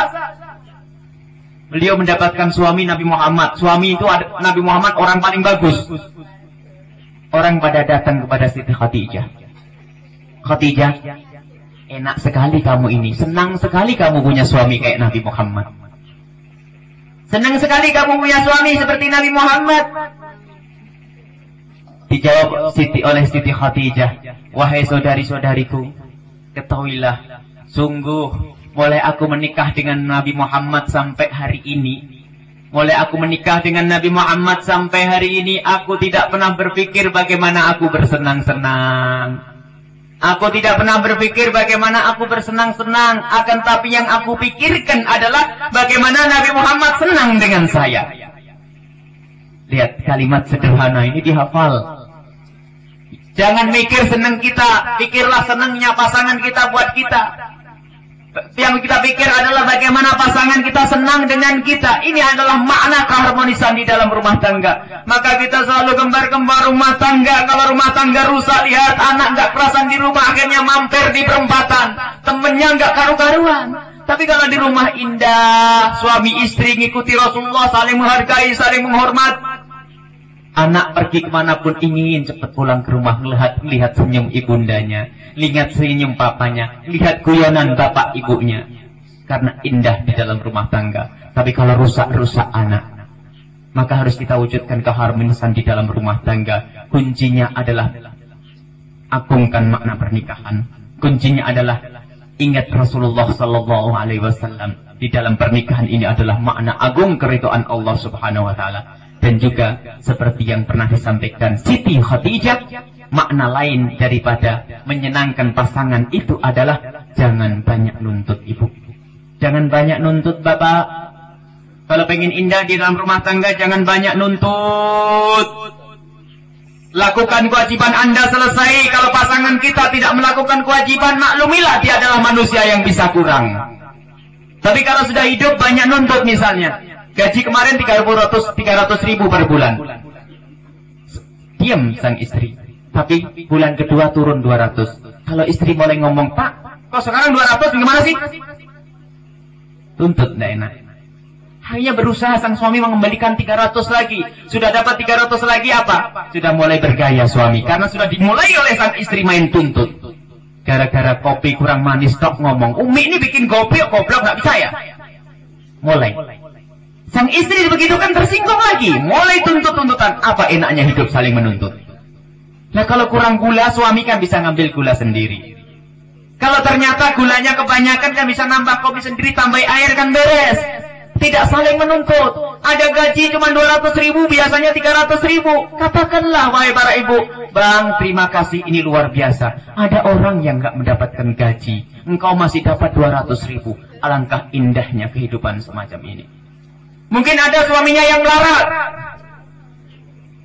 Beliau mendapatkan suami Nabi Muhammad. Suami itu Nabi Muhammad orang paling bagus. Orang pada datang kepada Siti Khadijah. Khadijah, enak sekali kamu ini. Senang sekali kamu punya suami kayak Nabi Muhammad. Senang sekali kamu punya suami seperti Nabi Muhammad. Dijawab Siti oleh Siti Khadijah. Wahai saudari-saudariku, ketahuilah, sungguh mulai aku menikah dengan Nabi Muhammad sampai hari ini, mulai aku menikah dengan Nabi Muhammad sampai hari ini, aku tidak pernah berpikir bagaimana aku bersenang-senang. Aku tidak pernah berpikir bagaimana aku bersenang-senang, akan tapi yang aku pikirkan adalah bagaimana Nabi Muhammad senang dengan saya. Lihat kalimat sederhana ini dihafal. Jangan mikir senang kita, pikirlah senangnya pasangan kita buat kita. Yang kita pikir adalah bagaimana pasangan kita senang dengan kita. Ini adalah makna keharmonisan di dalam rumah tangga. Maka kita selalu gembar-gembar rumah tangga. Kalau rumah tangga rusak, lihat anak nggak perasan di rumah, akhirnya mampir di perempatan. Temennya nggak karu-karuan. Tapi kalau di rumah indah, suami istri ngikuti Rasulullah, saling menghargai, saling menghormat, Anak pergi ke mana pun ingin cepat pulang ke rumah melihat lihat senyum ibundanya, lihat senyum papanya, lihat guyonan bapak ibunya. Karena indah di dalam rumah tangga. Tapi kalau rusak-rusak anak, maka harus kita wujudkan keharmonisan di dalam rumah tangga. Kuncinya adalah agungkan makna pernikahan. Kuncinya adalah ingat Rasulullah Sallallahu Alaihi Wasallam di dalam pernikahan ini adalah makna agung keridoan Allah Subhanahu Wa Taala dan juga seperti yang pernah disampaikan Siti Khadijah, makna lain daripada menyenangkan pasangan itu adalah jangan banyak nuntut ibu. Jangan banyak nuntut bapak. Kalau pengen indah di dalam rumah tangga jangan banyak nuntut. Lakukan kewajiban Anda selesai. Kalau pasangan kita tidak melakukan kewajiban, maklumilah dia adalah manusia yang bisa kurang. Tapi kalau sudah hidup banyak nuntut misalnya. Gaji kemarin 300, 300 ribu per bulan. Diam sang istri. Tapi bulan kedua turun 200. Kalau istri mulai ngomong, Pak, kok sekarang 200 gimana sih? Tuntut tidak enak. Hanya berusaha sang suami mengembalikan 300 lagi. Sudah dapat 300 lagi apa? Sudah mulai bergaya suami. Karena sudah dimulai oleh sang istri main tuntut. Gara-gara kopi kurang manis, tok ngomong. Umi ini bikin kopi, goblok nggak bisa ya? Mulai. Sang istri begitu kan tersinggung lagi. Mulai tuntut-tuntutan. Apa enaknya hidup saling menuntut. Nah kalau kurang gula, suami kan bisa ngambil gula sendiri. Kalau ternyata gulanya kebanyakan kan bisa nambah kopi sendiri, tambah air kan beres. Tidak saling menuntut. Ada gaji cuma 200 ribu, biasanya 300 ribu. Katakanlah, wahai para ibu. Bang, terima kasih, ini luar biasa. Ada orang yang nggak mendapatkan gaji. Engkau masih dapat 200 ribu. Alangkah indahnya kehidupan semacam ini. Mungkin ada suaminya yang melarat.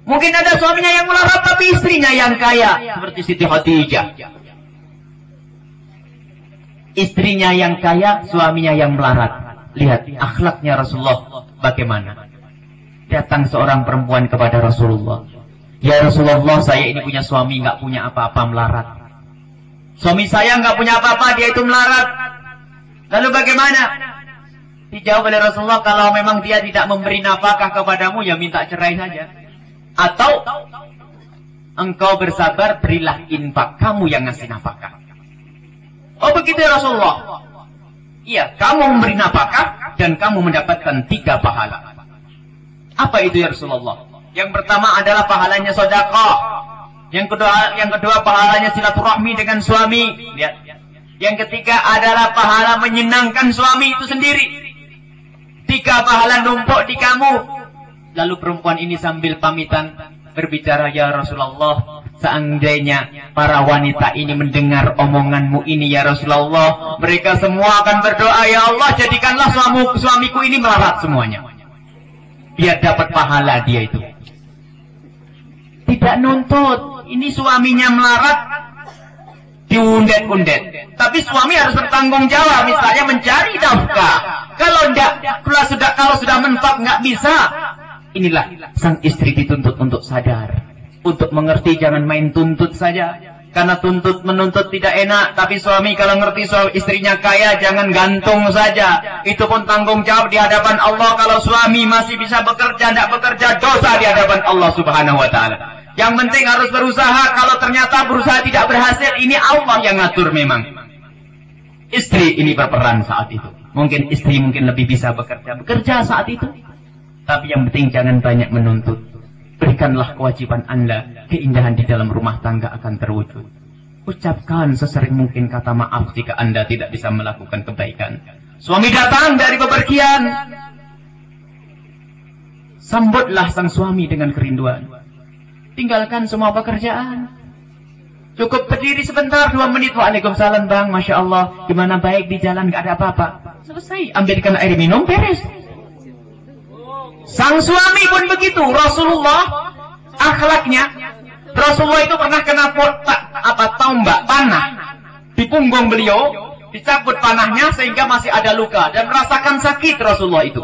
Mungkin ada suaminya yang melarat tapi istrinya yang kaya. Seperti Siti Khadijah. Istrinya yang kaya, suaminya yang melarat. Lihat akhlaknya Rasulullah bagaimana. Datang seorang perempuan kepada Rasulullah. Ya Rasulullah, saya ini punya suami nggak punya apa-apa melarat. Suami saya nggak punya apa-apa, dia itu melarat. Lalu bagaimana? Dijawab oleh Rasulullah, kalau memang dia tidak memberi nafkah kepadamu, ya minta cerai saja. Atau engkau bersabar, berilah infak. Kamu yang ngasih nafkah. Oh begitu ya Rasulullah. Iya, kamu memberi nafkah dan kamu mendapatkan tiga pahala. Apa itu ya Rasulullah? Yang pertama adalah pahalanya sodako. Yang kedua, yang kedua pahalanya silaturahmi dengan suami. Lihat. Yang ketiga adalah pahala menyenangkan suami itu sendiri. Tiga pahala numpuk di kamu. Lalu perempuan ini sambil pamitan berbicara, Ya Rasulullah, seandainya para wanita ini mendengar omonganmu ini ya Rasulullah, mereka semua akan berdoa, Ya Allah, jadikanlah suamiku, suamiku ini melarat semuanya. Biar dapat pahala dia itu. Tidak nuntut. Ini suaminya melarat, diundet-undet. Tapi suami harus bertanggung jawab, misalnya mencari nafkah. Kalau tidak, kalau sudah kalau sudah mentok nggak bisa. Inilah sang istri dituntut untuk sadar, untuk mengerti jangan main tuntut saja. Karena tuntut menuntut tidak enak, tapi suami kalau ngerti suami istrinya kaya jangan gantung saja. Itu pun tanggung jawab di hadapan Allah kalau suami masih bisa bekerja, tidak bekerja dosa di hadapan Allah Subhanahu wa taala. Yang penting harus berusaha. Kalau ternyata berusaha tidak berhasil, ini Allah yang ngatur memang. Istri ini berperan saat itu. Mungkin istri mungkin lebih bisa bekerja. Bekerja saat itu. Tapi yang penting jangan banyak menuntut. Berikanlah kewajiban Anda. Keindahan di dalam rumah tangga akan terwujud. Ucapkan sesering mungkin kata maaf jika Anda tidak bisa melakukan kebaikan. Suami datang dari bepergian. Sambutlah sang suami dengan kerinduan. Tinggalkan semua pekerjaan. Cukup berdiri sebentar, dua menit. Waalaikumsalam bang, Masya Allah. Gimana baik di jalan, gak ada apa-apa. Selesai, ambilkan air minum, beres. Sang suami pun begitu. Rasulullah, akhlaknya. Rasulullah itu pernah kena apa tombak, panah. Di punggung beliau, dicabut panahnya sehingga masih ada luka. Dan merasakan sakit Rasulullah itu.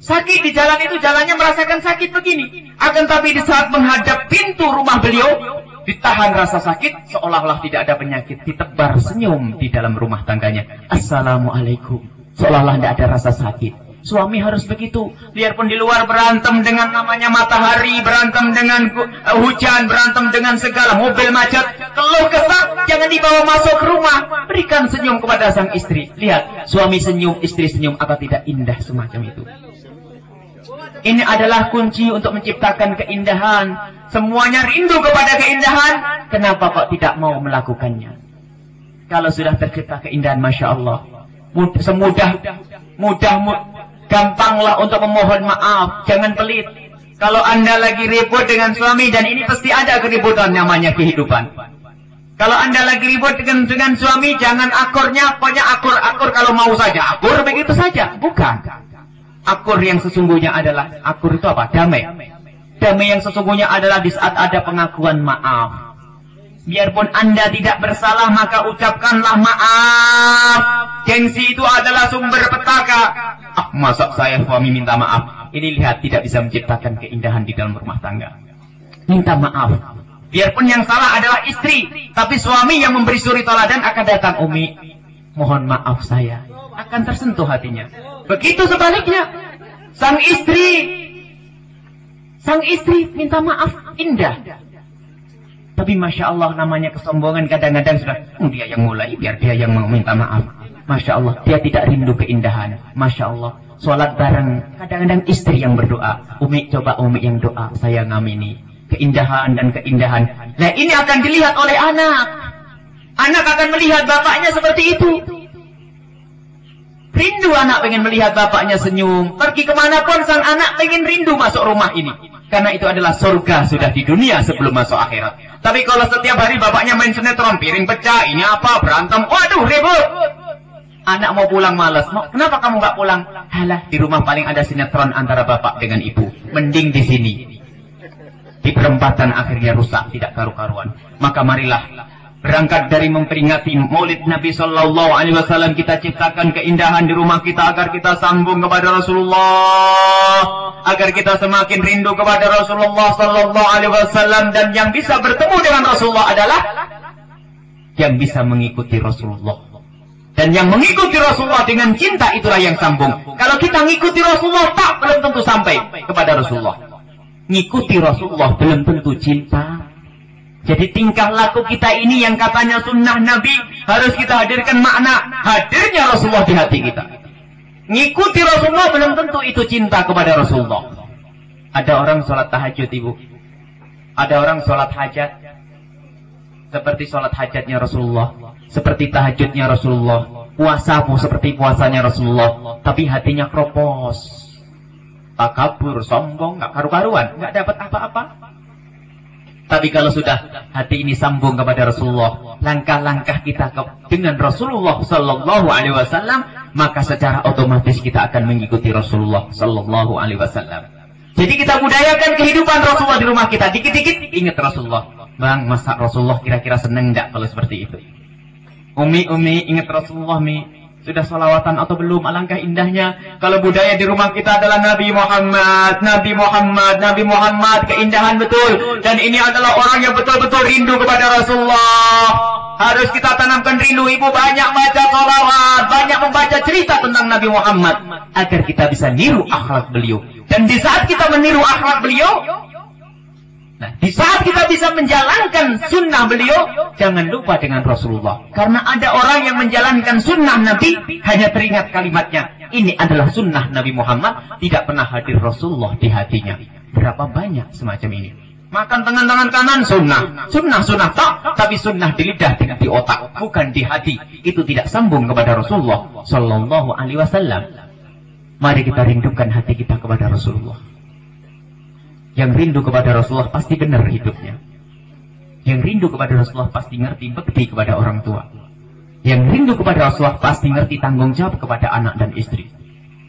Sakit di jalan itu jalannya merasakan sakit begini. Akan tapi di saat menghadap pintu rumah beliau, ditahan rasa sakit seolah-olah tidak ada penyakit. Ditebar senyum di dalam rumah tangganya. Assalamualaikum. Seolah-olah tidak ada rasa sakit. Suami harus begitu. Biarpun di luar berantem dengan namanya matahari, berantem dengan uh, hujan, berantem dengan segala mobil macet. Keluh kesah, jangan dibawa masuk ke rumah. Berikan senyum kepada sang istri. Lihat, suami senyum, istri senyum, apa tidak indah semacam itu. Ini adalah kunci untuk menciptakan keindahan. Semuanya rindu kepada keindahan. Kenapa kok tidak mau melakukannya? Kalau sudah tercipta keindahan, Masya Allah. Semudah, mudah, gampanglah untuk memohon maaf. Jangan pelit. Kalau anda lagi ribut dengan suami dan ini pasti ada keributan namanya kehidupan. Kalau anda lagi ribut dengan dengan suami, jangan akurnya, pokoknya akur-akur kalau mau saja. Akur begitu saja. Bukan. Akur yang sesungguhnya adalah, akur itu apa? Damai. Damai yang sesungguhnya adalah di saat ada pengakuan maaf. Biarpun Anda tidak bersalah, maka ucapkanlah maaf. Gengsi itu adalah sumber petaka. Ah, masa saya suami minta maaf? Ini lihat tidak bisa menciptakan keindahan di dalam rumah tangga. Minta maaf. Biarpun yang salah adalah istri, tapi suami yang memberi suri toladan akan datang, Umi, mohon maaf saya. Akan tersentuh hatinya. Begitu sebaliknya. Sang istri sang istri minta maaf indah. Tapi Masya Allah namanya kesombongan kadang-kadang sudah oh, dia yang mulai biar dia yang meminta maaf. Masya Allah dia tidak rindu keindahan. Masya Allah sholat bareng kadang-kadang istri yang berdoa. Umi coba Umi yang doa saya ngamini keindahan dan keindahan. Nah ini akan dilihat oleh anak. Anak akan melihat bapaknya seperti itu. Rindu anak pengen melihat bapaknya senyum. Pergi ke mana pun sang anak pengen rindu masuk rumah ini. Karena itu adalah surga sudah di dunia sebelum masuk akhirat. Tapi kalau setiap hari bapaknya main sinetron, piring pecah, ini apa, berantem, waduh ribut. Anak mau pulang malas. Mau, kenapa kamu nggak pulang? Halah, di rumah paling ada sinetron antara bapak dengan ibu. Mending di sini. Di perempatan akhirnya rusak, tidak karu-karuan. Maka marilah Berangkat dari memperingati maulid Nabi Sallallahu Alaihi Wasallam kita ciptakan keindahan di rumah kita agar kita sambung kepada Rasulullah, agar kita semakin rindu kepada Rasulullah Sallallahu Alaihi Wasallam dan yang bisa bertemu dengan Rasulullah adalah yang bisa mengikuti Rasulullah. Dan yang mengikuti Rasulullah dengan cinta itulah yang sambung. Kalau kita mengikuti Rasulullah tak belum tentu sampai kepada Rasulullah. Ngikuti Rasulullah belum tentu cinta jadi tingkah laku kita ini yang katanya sunnah Nabi harus kita hadirkan makna hadirnya Rasulullah di hati kita. Ngikuti Rasulullah belum tentu itu cinta kepada Rasulullah. Ada orang sholat tahajud ibu. Ada orang sholat hajat. Seperti sholat hajatnya Rasulullah. Seperti tahajudnya Rasulullah. Puasamu seperti puasanya Rasulullah. Tapi hatinya kropos. Takabur, sombong, gak karu-karuan. Gak dapat apa-apa. Tapi kalau sudah hati ini sambung kepada Rasulullah, langkah-langkah kita dengan Rasulullah Sallallahu Alaihi Wasallam, maka secara otomatis kita akan mengikuti Rasulullah Sallallahu Alaihi Wasallam. Jadi kita budayakan kehidupan Rasulullah di rumah kita. Dikit-dikit ingat Rasulullah. Bang, masa Rasulullah kira-kira seneng nggak kalau seperti itu? Umi, Umi, ingat Rasulullah, Mi. Sudah salawatan atau belum? Alangkah indahnya kalau budaya di rumah kita adalah Nabi Muhammad, Nabi Muhammad, Nabi Muhammad, keindahan betul. Dan ini adalah orang yang betul-betul rindu kepada Rasulullah. Harus kita tanamkan rindu. Ibu banyak baca salawat, banyak membaca cerita tentang Nabi Muhammad agar kita bisa niru akhlak beliau. Dan di saat kita meniru akhlak beliau, Nah, di saat kita bisa menjalankan sunnah beliau, jangan lupa dengan Rasulullah. Karena ada orang yang menjalankan sunnah Nabi, hanya teringat kalimatnya. Ini adalah sunnah Nabi Muhammad, tidak pernah hadir Rasulullah di hatinya. Berapa banyak semacam ini. Makan tangan-tangan kanan sunnah. Sunnah, sunnah tak. Tapi sunnah di lidah, tidak di otak. Bukan di hati. Itu tidak sambung kepada Rasulullah Sallallahu Alaihi Wasallam. Mari kita rindukan hati kita kepada Rasulullah. Yang rindu kepada Rasulullah pasti benar hidupnya. Yang rindu kepada Rasulullah pasti ngerti bekti kepada orang tua. Yang rindu kepada Rasulullah pasti ngerti tanggung jawab kepada anak dan istri.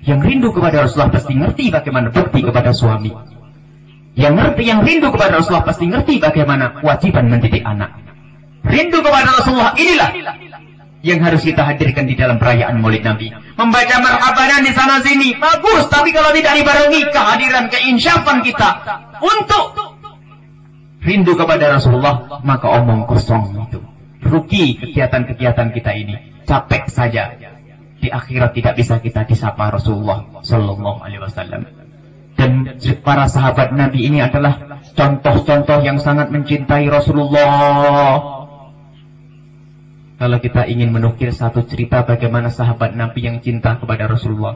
Yang rindu kepada Rasulullah pasti ngerti bagaimana bekti kepada suami. Yang ngerti, yang rindu kepada Rasulullah pasti ngerti bagaimana kewajiban mendidik anak. Rindu kepada Rasulullah inilah yang harus kita hadirkan di dalam perayaan Maulid Nabi. Membaca marhabanan di sana sini bagus, tapi kalau tidak dibarengi kehadiran keinsyafan kita untuk rindu kepada Rasulullah, maka omong kosong itu. Rugi kegiatan-kegiatan kita ini. Capek saja. Di akhirat tidak bisa kita disapa Rasulullah Sallallahu Alaihi Wasallam. Dan para sahabat Nabi ini adalah contoh-contoh yang sangat mencintai Rasulullah kalau kita ingin menukil satu cerita bagaimana sahabat Nabi yang cinta kepada Rasulullah.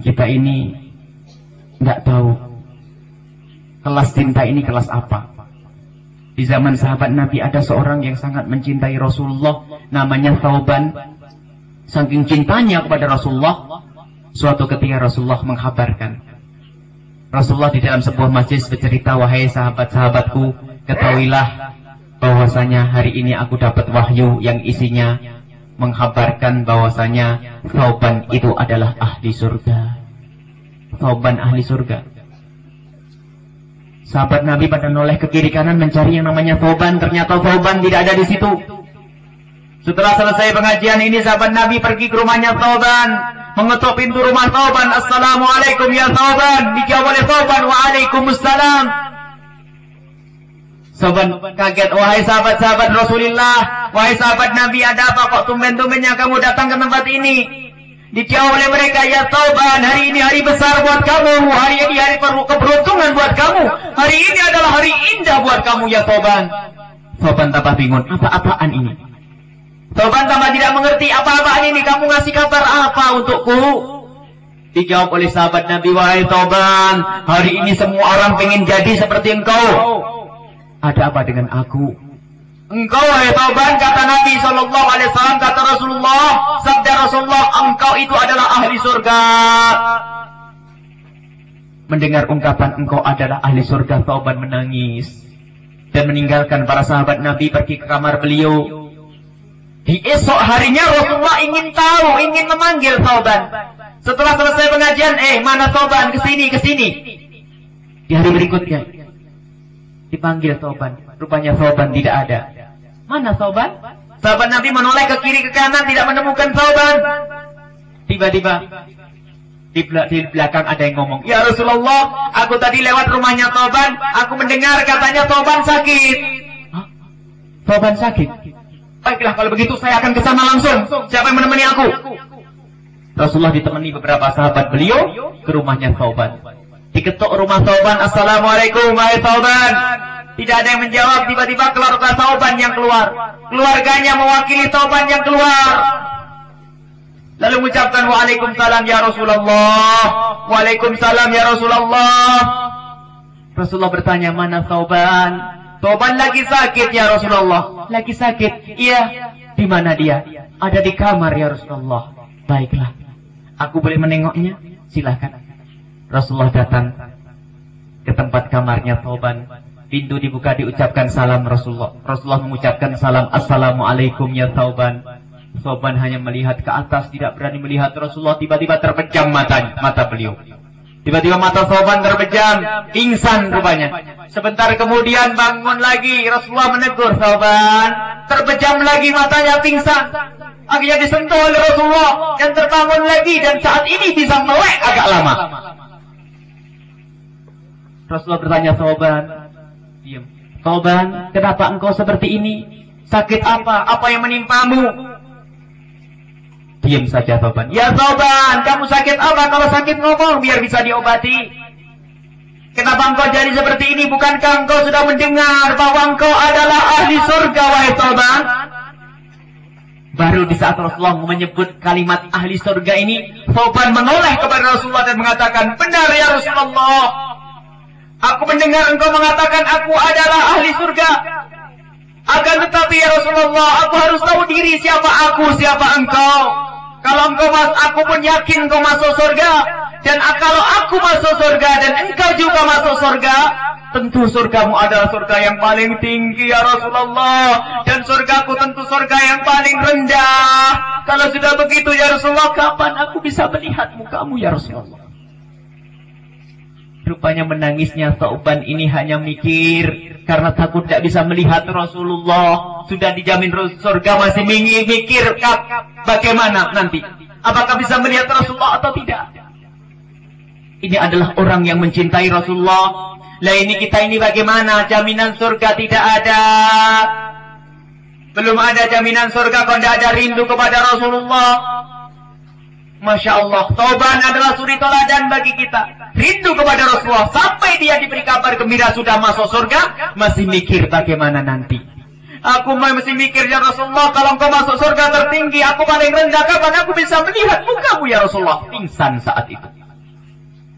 Kita ini nggak tahu kelas cinta ini kelas apa. Di zaman sahabat Nabi ada seorang yang sangat mencintai Rasulullah, namanya Thauban. Saking cintanya kepada Rasulullah, suatu ketika Rasulullah menghabarkan. Rasulullah di dalam sebuah masjid bercerita, wahai sahabat-sahabatku, ketahuilah bahwasanya hari ini aku dapat wahyu yang isinya menghabarkan bahwasanya Thauban itu adalah ahli surga. Thauban ahli surga. Sahabat Nabi pada noleh ke kiri kanan mencari yang namanya Thauban, ternyata Thauban tidak ada di situ. Setelah selesai pengajian ini sahabat Nabi pergi ke rumahnya Thauban, mengetuk pintu rumah Thauban. Assalamualaikum ya Thauban. Dijawab oleh Thauban, Waalaikumsalam. Sahabat kaget, wahai sahabat-sahabat Rasulullah, wahai sahabat Nabi, ada apa kok tumben-tumbennya kamu datang ke tempat ini? Dijawab oleh mereka, ya Tauban, hari ini hari besar buat kamu, hari ini hari keberuntungan buat kamu, hari ini adalah hari indah buat kamu, ya Tauban. Tauban tambah bingung, apa-apaan ini? Tauban tambah tidak mengerti apa-apaan ini, kamu ngasih kabar apa untukku? Dijawab oleh sahabat Nabi, wahai Tauban, hari ini semua orang pengen jadi seperti engkau. Ada apa dengan aku? Engkau wahai tauban kata Nabi Shallallahu Alaihi Wasallam kata Rasulullah sabda Rasulullah engkau itu adalah ahli surga. Mendengar ungkapan engkau adalah ahli surga tauban menangis dan meninggalkan para sahabat Nabi pergi ke kamar beliau. Di esok harinya Rasulullah ingin tahu, ingin memanggil tauban. Setelah selesai pengajian, eh mana tauban ke sini ke sini. Di hari berikutnya Dipanggil Soban. Rupanya Soban tidak ada. Mana Soban? Sahabat Nabi menoleh ke kiri ke kanan tidak menemukan Soban. Tiba-tiba di, belakang ada yang ngomong, Ya Rasulullah, aku tadi lewat rumahnya Toban, aku mendengar katanya Toban sakit. Hah? Toban sakit? Baiklah, kalau begitu saya akan ke sana langsung. Siapa yang menemani aku? Rasulullah ditemani beberapa sahabat beliau ke rumahnya Toban. Diketuk rumah Toban, Assalamualaikum, wahai Toban. Tidak ada yang menjawab, tiba-tiba keluarga Toban yang keluar. Keluarganya mewakili Toban yang keluar. Lalu mengucapkan Waalaikumsalam ya Rasulullah. Waalaikumsalam ya Rasulullah. Rasulullah bertanya, mana Tauban? Tauban lagi sakit ya Rasulullah. Lagi sakit? Iya. Di mana dia? Ada di kamar ya Rasulullah. Baiklah. Aku boleh menengoknya? Silahkan. Rasulullah datang ke tempat kamarnya Tauban. Pintu dibuka diucapkan salam Rasulullah. Rasulullah mengucapkan salam Assalamualaikum ya Tauban. Soban hanya melihat ke atas, tidak berani melihat Rasulullah. Tiba-tiba terpejam mata, mata beliau. Tiba-tiba mata Soban terpejam, pingsan rupanya. Sebentar kemudian bangun lagi, Rasulullah menegur Soban. Terpejam lagi matanya, pingsan. Akhirnya disentuh oleh Rasulullah dan terbangun lagi dan saat ini bisa melek agak lama. Rasulullah bertanya Soban, diam. Soban, kenapa engkau seperti ini? Sakit apa? Apa yang menimpamu? Diam saja Toban. Ya Toban, kamu sakit apa? Kalau sakit ngomong biar bisa diobati. Kenapa engkau jadi seperti ini? Bukankah engkau sudah mendengar bahwa engkau adalah ahli surga, wahai Toban? Baru di saat Rasulullah menyebut kalimat ahli surga ini, Toban menoleh kepada Rasulullah dan mengatakan, Benar ya Rasulullah. Aku mendengar engkau mengatakan aku adalah ahli surga. Akan tetapi ya Rasulullah, aku harus tahu diri siapa aku, siapa engkau. Kalau engkau mas, aku pun yakin engkau masuk surga. Dan kalau aku masuk surga dan engkau juga masuk surga, tentu surgamu adalah surga yang paling tinggi ya Rasulullah. Dan surgaku tentu surga yang paling rendah. Kalau sudah begitu ya Rasulullah, kapan aku bisa melihat mukamu ya Rasulullah? Rupanya menangisnya Tauban ini hanya mikir karena takut tidak bisa melihat Rasulullah. Sudah dijamin surga masih mikir bagaimana nanti. Apakah bisa melihat Rasulullah atau tidak? Ini adalah orang yang mencintai Rasulullah. Lah ini kita ini bagaimana? Jaminan surga tidak ada. Belum ada jaminan surga kalau tidak ada rindu kepada Rasulullah. Masya Allah, Tauban adalah suri toladan bagi kita. Rindu kepada Rasulullah. Sampai dia diberi kabar gembira sudah masuk surga. Masih mikir bagaimana nanti. Aku masih mikir ya Rasulullah. Kalau engkau masuk surga tertinggi. Aku paling rendah. Kapan aku bisa melihat mukamu ya Rasulullah. Pingsan saat itu.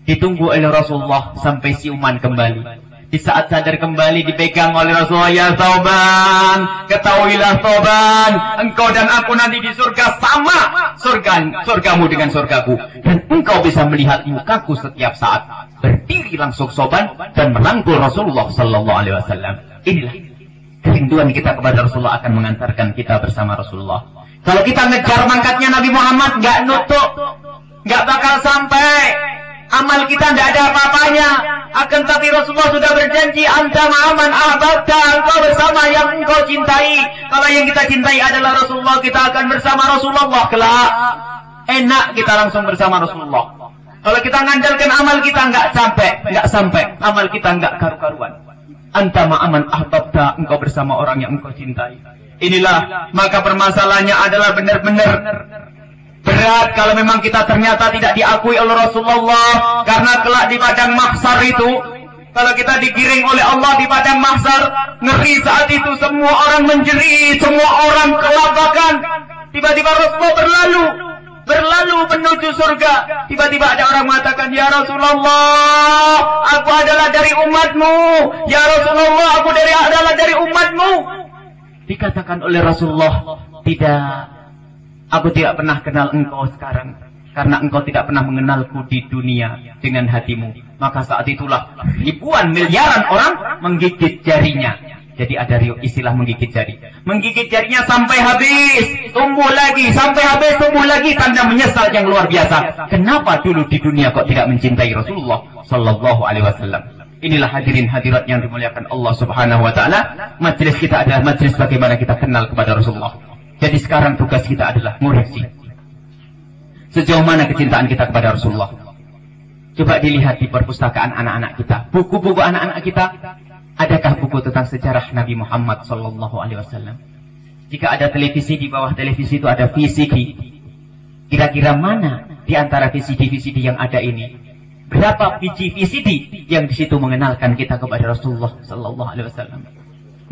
Ditunggu oleh Rasulullah sampai siuman kembali. Di saat sadar kembali dipegang oleh Rasulullah, ya Tauban, ketahuilah Tauban, engkau dan aku nanti di surga sama surga, surgamu dengan surgaku. Dan engkau bisa melihat mukaku setiap saat. Berdiri langsung soban dan merangkul Rasulullah Sallallahu Alaihi Wasallam. Inilah kerinduan kita kepada Rasulullah akan mengantarkan kita bersama Rasulullah. Kalau kita ngejar mangkatnya Nabi Muhammad, nggak nutup, nggak bakal sampai amal kita tidak ada apa-apanya. Akan tapi Rasulullah sudah berjanji, anta ma'aman ahbabta, engkau bersama yang engkau cintai. Kalau yang kita cintai adalah Rasulullah, kita akan bersama Rasulullah kelak. Enak kita langsung bersama Rasulullah. Kalau kita ngandalkan amal kita nggak sampai, nggak sampai. Amal kita nggak karu-karuan. Anta ma'aman ahbabta, engkau bersama orang yang engkau cintai. Inilah, maka permasalahannya adalah benar-benar Berat kalau memang kita ternyata tidak diakui oleh Rasulullah. Karena kelak di padang mahsar itu. Kalau kita digiring oleh Allah di padang mahsar. Ngeri saat itu semua orang menjerit. Semua orang kelabakan. Tiba-tiba Rasulullah berlalu. Berlalu menuju surga. Tiba-tiba ada orang mengatakan, Ya Rasulullah, aku adalah dari umatmu. Ya Rasulullah, aku dari adalah dari umatmu. Dikatakan oleh Rasulullah, tidak Aku tidak pernah kenal engkau sekarang. Karena engkau tidak pernah mengenalku di dunia dengan hatimu. Maka saat itulah ribuan miliaran orang menggigit jarinya. Jadi ada istilah menggigit jari. Menggigit jarinya sampai habis. Tumbuh lagi. Sampai habis tumbuh lagi. Tanda menyesal yang luar biasa. Kenapa dulu di dunia kok tidak mencintai Rasulullah Sallallahu Alaihi Wasallam. Inilah hadirin hadirat yang dimuliakan Allah Subhanahu wa taala. Majelis kita adalah majelis bagaimana kita kenal kepada Rasulullah. Jadi sekarang tugas kita adalah ngoreksi. Sejauh mana kecintaan kita kepada Rasulullah? Coba dilihat di perpustakaan anak-anak kita. Buku-buku anak-anak kita. Adakah buku tentang sejarah Nabi Muhammad Sallallahu Alaihi Wasallam? Jika ada televisi di bawah televisi itu ada VCD. Kira-kira mana di antara VCD-VCD yang ada ini Berapa biji VCD yang di situ mengenalkan kita kepada Rasulullah Sallallahu Alaihi Wasallam.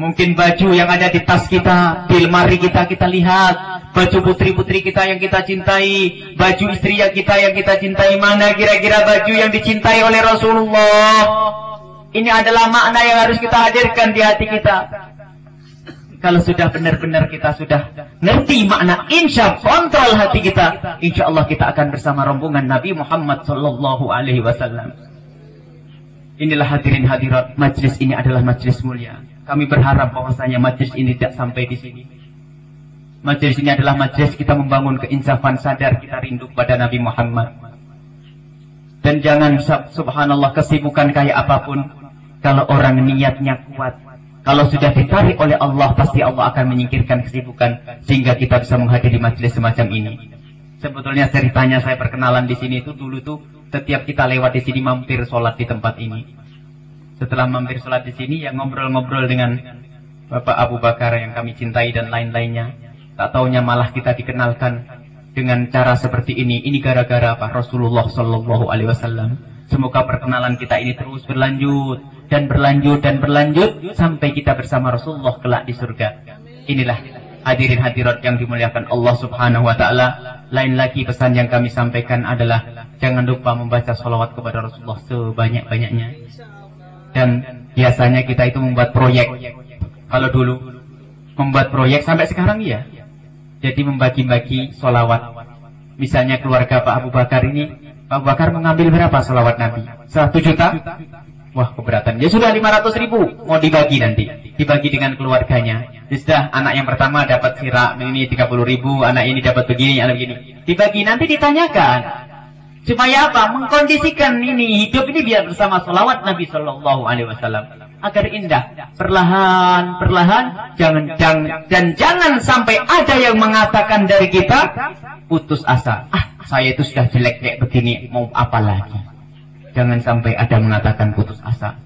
Mungkin baju yang ada di tas kita, di lemari kita kita lihat, baju putri-putri kita yang kita cintai, baju istri yang kita yang kita cintai mana kira-kira baju yang dicintai oleh Rasulullah. Ini adalah makna yang harus kita hadirkan di hati kita. Kalau sudah benar-benar kita sudah ngerti makna insya kontrol hati kita, insya Allah kita akan bersama rombongan Nabi Muhammad Sallallahu Alaihi Wasallam. Inilah hadirin hadirat, majlis ini adalah majlis mulia. Kami berharap bahwasanya majlis ini tidak sampai di sini. Majlis ini adalah majlis kita membangun keinsafan sadar kita rindu pada Nabi Muhammad. Dan jangan subhanallah kesibukan kayak apa pun. Kalau orang niatnya kuat, kalau sudah ditarik oleh Allah, pasti Allah akan menyingkirkan kesibukan sehingga kita bisa menghadiri majelis semacam ini. Sebetulnya ceritanya saya perkenalan di sini itu dulu tuh setiap kita lewat di sini mampir sholat di tempat ini. Setelah mampir sholat di sini, ya ngobrol-ngobrol dengan Bapak Abu Bakar yang kami cintai dan lain-lainnya. Tak taunya malah kita dikenalkan dengan cara seperti ini. Ini gara-gara apa? Rasulullah Shallallahu Alaihi Wasallam. Semoga perkenalan kita ini terus berlanjut dan berlanjut dan berlanjut sampai kita bersama Rasulullah kelak di surga. Inilah hadirin hadirat yang dimuliakan Allah Subhanahu wa taala. Lain lagi pesan yang kami sampaikan adalah jangan lupa membaca salawat kepada Rasulullah sebanyak-banyaknya. Dan biasanya kita itu membuat proyek. Kalau dulu membuat proyek sampai sekarang ya. Jadi membagi-bagi salawat. Misalnya keluarga Pak Abu Bakar ini, Pak Abu Bakar mengambil berapa salawat Nabi? Satu juta? Wah keberatan. Ya sudah 500 ribu. Mau dibagi nanti. Dibagi dengan keluarganya. Ya sudah anak yang pertama dapat sirak ini 30 ribu. Anak ini dapat begini, anak begini. Dibagi nanti ditanyakan. Supaya apa? Mengkondisikan ini hidup ini biar bersama salawat Nabi Shallallahu Alaihi Wasallam agar indah. Perlahan, perlahan, jangan, jangan dan jangan sampai ada yang mengatakan dari kita putus asa. Ah, saya itu sudah jelek kayak begini, mau apa lagi? Jangan sampai ada mengatakan putus asa.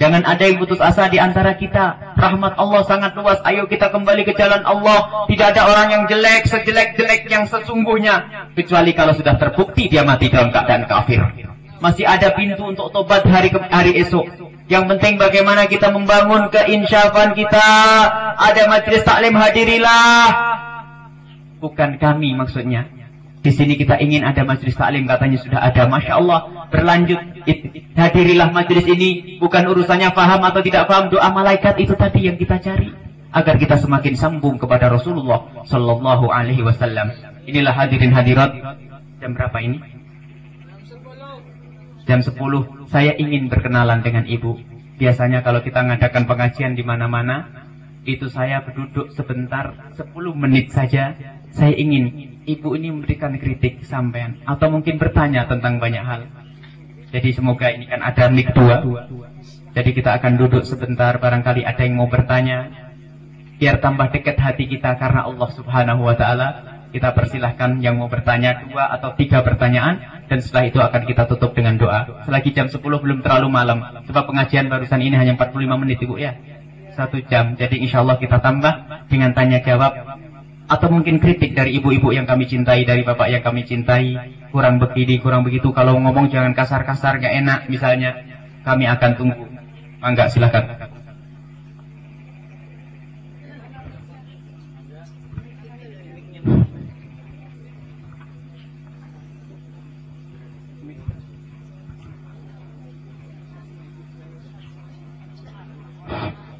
Jangan ada yang putus asa di antara kita. Rahmat Allah sangat luas. Ayo kita kembali ke jalan Allah. Tidak ada orang yang jelek, sejelek-jelek yang sesungguhnya. Kecuali kalau sudah terbukti dia mati dalam keadaan kafir. Masih ada pintu untuk tobat hari ke hari esok. Yang penting bagaimana kita membangun keinsyafan kita. Ada majelis taklim hadirilah. Bukan kami maksudnya. Di sini kita ingin ada majelis taklim katanya sudah ada. Masya Allah berlanjut. Hadirilah majelis ini bukan urusannya paham atau tidak paham doa malaikat itu tadi yang kita cari agar kita semakin sambung kepada Rasulullah Sallallahu Alaihi Wasallam. Inilah hadirin hadirat. Jam berapa ini? Jam 10. Saya ingin berkenalan dengan ibu. Biasanya kalau kita mengadakan pengajian di mana-mana, itu saya berduduk sebentar, 10 menit saja. Saya ingin ibu ini memberikan kritik sampean atau mungkin bertanya tentang banyak hal. Jadi semoga ini kan ada mic dua. Jadi kita akan duduk sebentar barangkali ada yang mau bertanya biar tambah dekat hati kita karena Allah Subhanahu wa taala. Kita persilahkan yang mau bertanya dua atau tiga pertanyaan dan setelah itu akan kita tutup dengan doa. Selagi jam 10 belum terlalu malam. Sebab pengajian barusan ini hanya 45 menit Ibu ya. Satu jam. Jadi insya Allah kita tambah dengan tanya jawab atau mungkin kritik dari ibu-ibu yang kami cintai, dari bapak yang kami cintai, kurang begini, kurang begitu. Kalau ngomong jangan kasar-kasar, gak enak misalnya, kami akan tunggu. Mangga silakan.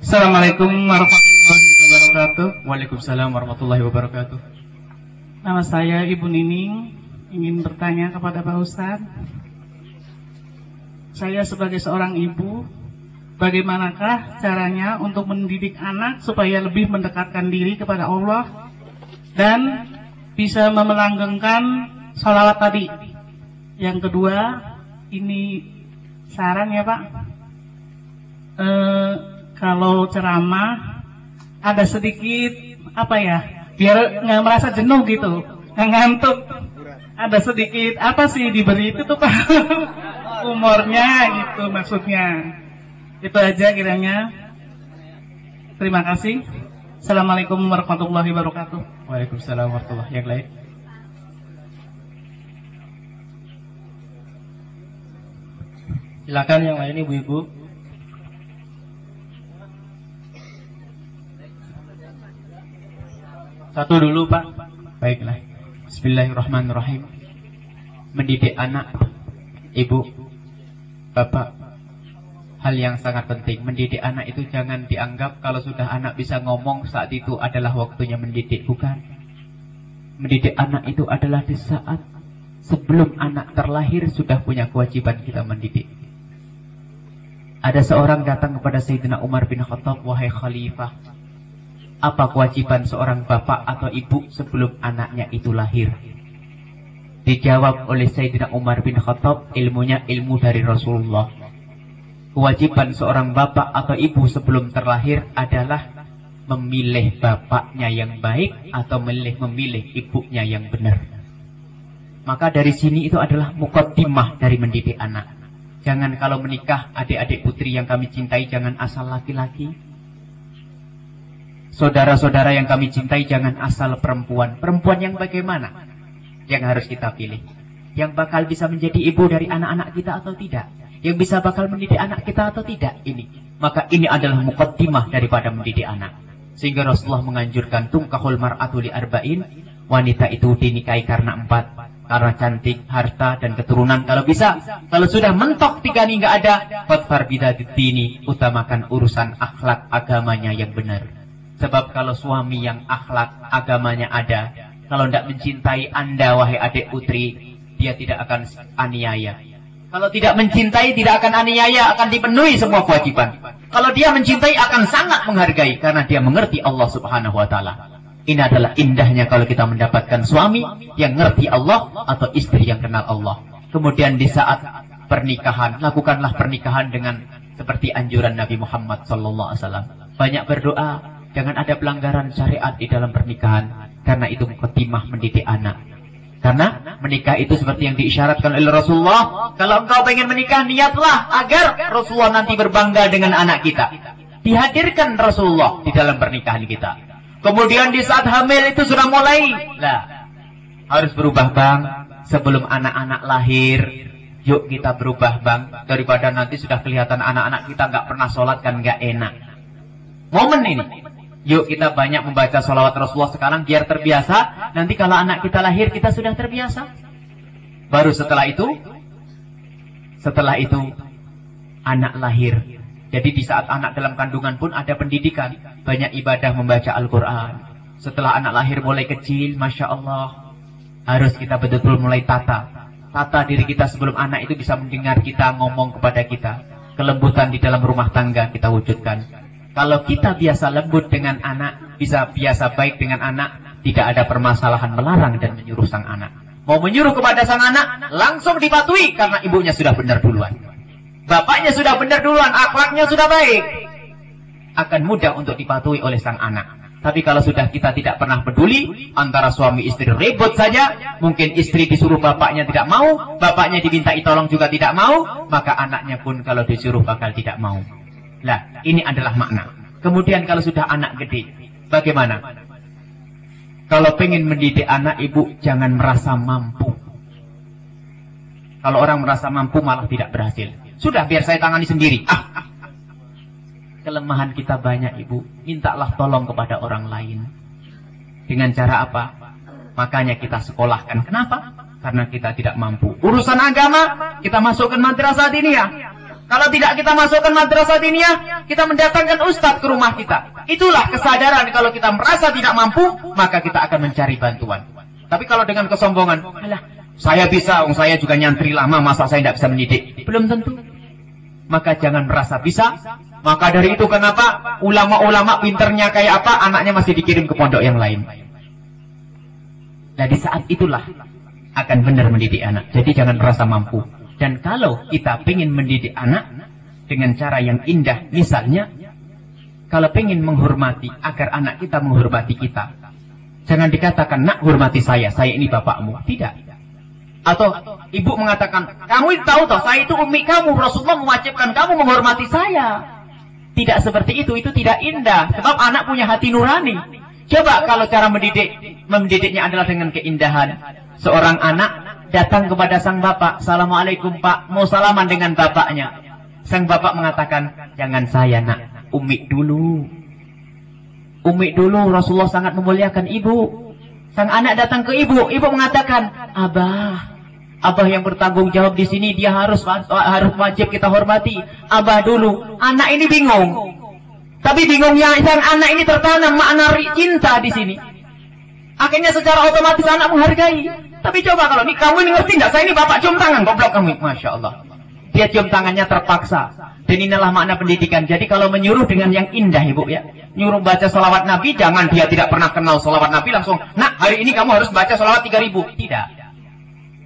Assalamualaikum warahmatullahi wabarakatuh. Waalaikumsalam warahmatullahi wabarakatuh. Nama saya Ibu Nining, ingin bertanya kepada Pak Ustadz. Saya sebagai seorang ibu, bagaimanakah caranya untuk mendidik anak supaya lebih mendekatkan diri kepada Allah dan bisa memelanggengkan sholawat tadi. Yang kedua, ini saran ya Pak, eh, kalau ceramah ada sedikit apa ya biar nggak merasa jenuh gitu nggak ngantuk. Ada sedikit apa sih diberi itu tuh pak? *laughs* Umurnya gitu maksudnya. Itu aja kiranya. Terima kasih. Assalamualaikum warahmatullahi wabarakatuh. Waalaikumsalam warahmatullahi lain? Silakan yang lain ibu-ibu. Satu dulu Pak. Baiklah. Bismillahirrahmanirrahim. Mendidik anak, ibu, bapak, hal yang sangat penting. Mendidik anak itu jangan dianggap kalau sudah anak bisa ngomong saat itu adalah waktunya mendidik, bukan. Mendidik anak itu adalah di saat sebelum anak terlahir sudah punya kewajiban kita mendidik. Ada seorang datang kepada Sayyidina Umar bin Khattab, wahai khalifah, apa kewajiban seorang bapak atau ibu sebelum anaknya itu lahir? Dijawab oleh Sayyidina Umar bin Khattab, ilmunya ilmu dari Rasulullah. Kewajiban seorang bapak atau ibu sebelum terlahir adalah memilih bapaknya yang baik atau memilih memilih ibunya yang benar. Maka dari sini itu adalah mukaddimah dari mendidik anak. Jangan kalau menikah adik-adik putri yang kami cintai jangan asal laki-laki. Saudara-saudara yang kami cintai jangan asal perempuan. Perempuan yang bagaimana? Yang harus kita pilih. Yang bakal bisa menjadi ibu dari anak-anak kita atau tidak? Yang bisa bakal mendidik anak kita atau tidak? Ini. Maka ini adalah mukaddimah daripada mendidik anak. Sehingga Rasulullah menganjurkan tungkahul mar'atu li arba'in. Wanita itu dinikahi karena empat karena cantik, harta, dan keturunan. Kalau bisa, kalau sudah mentok tiga ini nggak ada, fatfar dini, utamakan urusan akhlak agamanya yang benar. Sebab kalau suami yang akhlak agamanya ada, kalau tidak mencintai anda, wahai adik putri, dia tidak akan aniaya. Kalau tidak mencintai, tidak akan aniaya, akan dipenuhi semua kewajiban. Kalau dia mencintai, akan sangat menghargai, karena dia mengerti Allah subhanahu wa ta'ala. Ini adalah indahnya kalau kita mendapatkan suami yang ngerti Allah atau istri yang kenal Allah. Kemudian di saat pernikahan, lakukanlah pernikahan dengan seperti anjuran Nabi Muhammad SAW. Banyak berdoa, jangan ada pelanggaran syariat di dalam pernikahan. Karena itu ketimah mendidik anak. Karena menikah itu seperti yang diisyaratkan oleh Rasulullah. Kalau engkau ingin menikah, niatlah agar Rasulullah nanti berbangga dengan anak kita. Dihadirkan Rasulullah di dalam pernikahan kita. Kemudian di saat hamil itu sudah mulai. Lah, harus berubah bang. Sebelum anak-anak lahir, yuk kita berubah bang. Daripada nanti sudah kelihatan anak-anak kita nggak pernah sholat kan nggak enak. Momen ini. Yuk kita banyak membaca sholawat Rasulullah sekarang biar terbiasa. Nanti kalau anak kita lahir kita sudah terbiasa. Baru setelah itu, setelah itu anak lahir jadi di saat anak dalam kandungan pun ada pendidikan. Banyak ibadah membaca Al-Quran. Setelah anak lahir mulai kecil, Masya Allah. Harus kita betul-betul mulai tata. Tata diri kita sebelum anak itu bisa mendengar kita ngomong kepada kita. Kelembutan di dalam rumah tangga kita wujudkan. Kalau kita biasa lembut dengan anak, bisa biasa baik dengan anak, tidak ada permasalahan melarang dan menyuruh sang anak. Mau menyuruh kepada sang anak, langsung dipatuhi karena ibunya sudah benar duluan. Bapaknya sudah benar duluan, akhlaknya sudah baik. Akan mudah untuk dipatuhi oleh sang anak. Tapi kalau sudah kita tidak pernah peduli, antara suami istri ribut saja, mungkin istri disuruh bapaknya tidak mau, bapaknya diminta tolong juga tidak mau, maka anaknya pun kalau disuruh bakal tidak mau. Lah, ini adalah makna. Kemudian kalau sudah anak gede, bagaimana? Kalau pengen mendidik anak ibu, jangan merasa mampu. Kalau orang merasa mampu malah tidak berhasil. Sudah biar saya tangani sendiri. Ah. Kelemahan kita banyak ibu. Mintalah tolong kepada orang lain. Dengan cara apa? Makanya kita sekolahkan. Kenapa? Karena kita tidak mampu. Urusan agama, kita masukkan madrasah ya. Kalau tidak kita masukkan madrasah ya, kita mendatangkan ustadz ke rumah kita. Itulah kesadaran kalau kita merasa tidak mampu, maka kita akan mencari bantuan. Tapi kalau dengan kesombongan, alah, saya bisa, saya juga nyantri lama, masa saya tidak bisa mendidik? Belum tentu maka jangan merasa bisa. Maka dari itu kenapa ulama-ulama pinternya kayak apa, anaknya masih dikirim ke pondok yang lain. Nah di saat itulah akan benar mendidik anak. Jadi jangan merasa mampu. Dan kalau kita ingin mendidik anak, dengan cara yang indah. Misalnya, kalau pengen menghormati, agar anak kita menghormati kita. Jangan dikatakan, nak hormati saya, saya ini bapakmu. Tidak. Atau ibu mengatakan, kamu tahu toh, saya itu umi kamu, Rasulullah mewajibkan kamu menghormati saya. Tidak seperti itu, itu tidak indah. Sebab anak punya hati nurani. Coba kalau cara mendidik, mendidiknya adalah dengan keindahan. Seorang anak datang kepada sang bapak, Assalamualaikum pak, mau salaman dengan bapaknya. Sang bapak mengatakan, jangan saya nak, umi dulu. Umi dulu, Rasulullah sangat memuliakan ibu. Sang anak datang ke ibu, ibu mengatakan, Abah, Abah yang bertanggung jawab di sini dia harus harus wajib kita hormati. Abah dulu, anak ini bingung. Tapi bingungnya sang anak ini tertanam makna cinta di sini. Akhirnya secara otomatis anak menghargai. Tapi coba kalau ini kamu ini ngerti enggak? Saya ini bapak cium tangan, goblok kamu. Masya Allah. Dia cium tangannya terpaksa. Dan inilah makna pendidikan. Jadi kalau menyuruh dengan yang indah ibu ya. Nyuruh baca salawat Nabi, jangan dia tidak pernah kenal salawat Nabi langsung. Nah hari ini kamu harus baca salawat 3000. Tidak.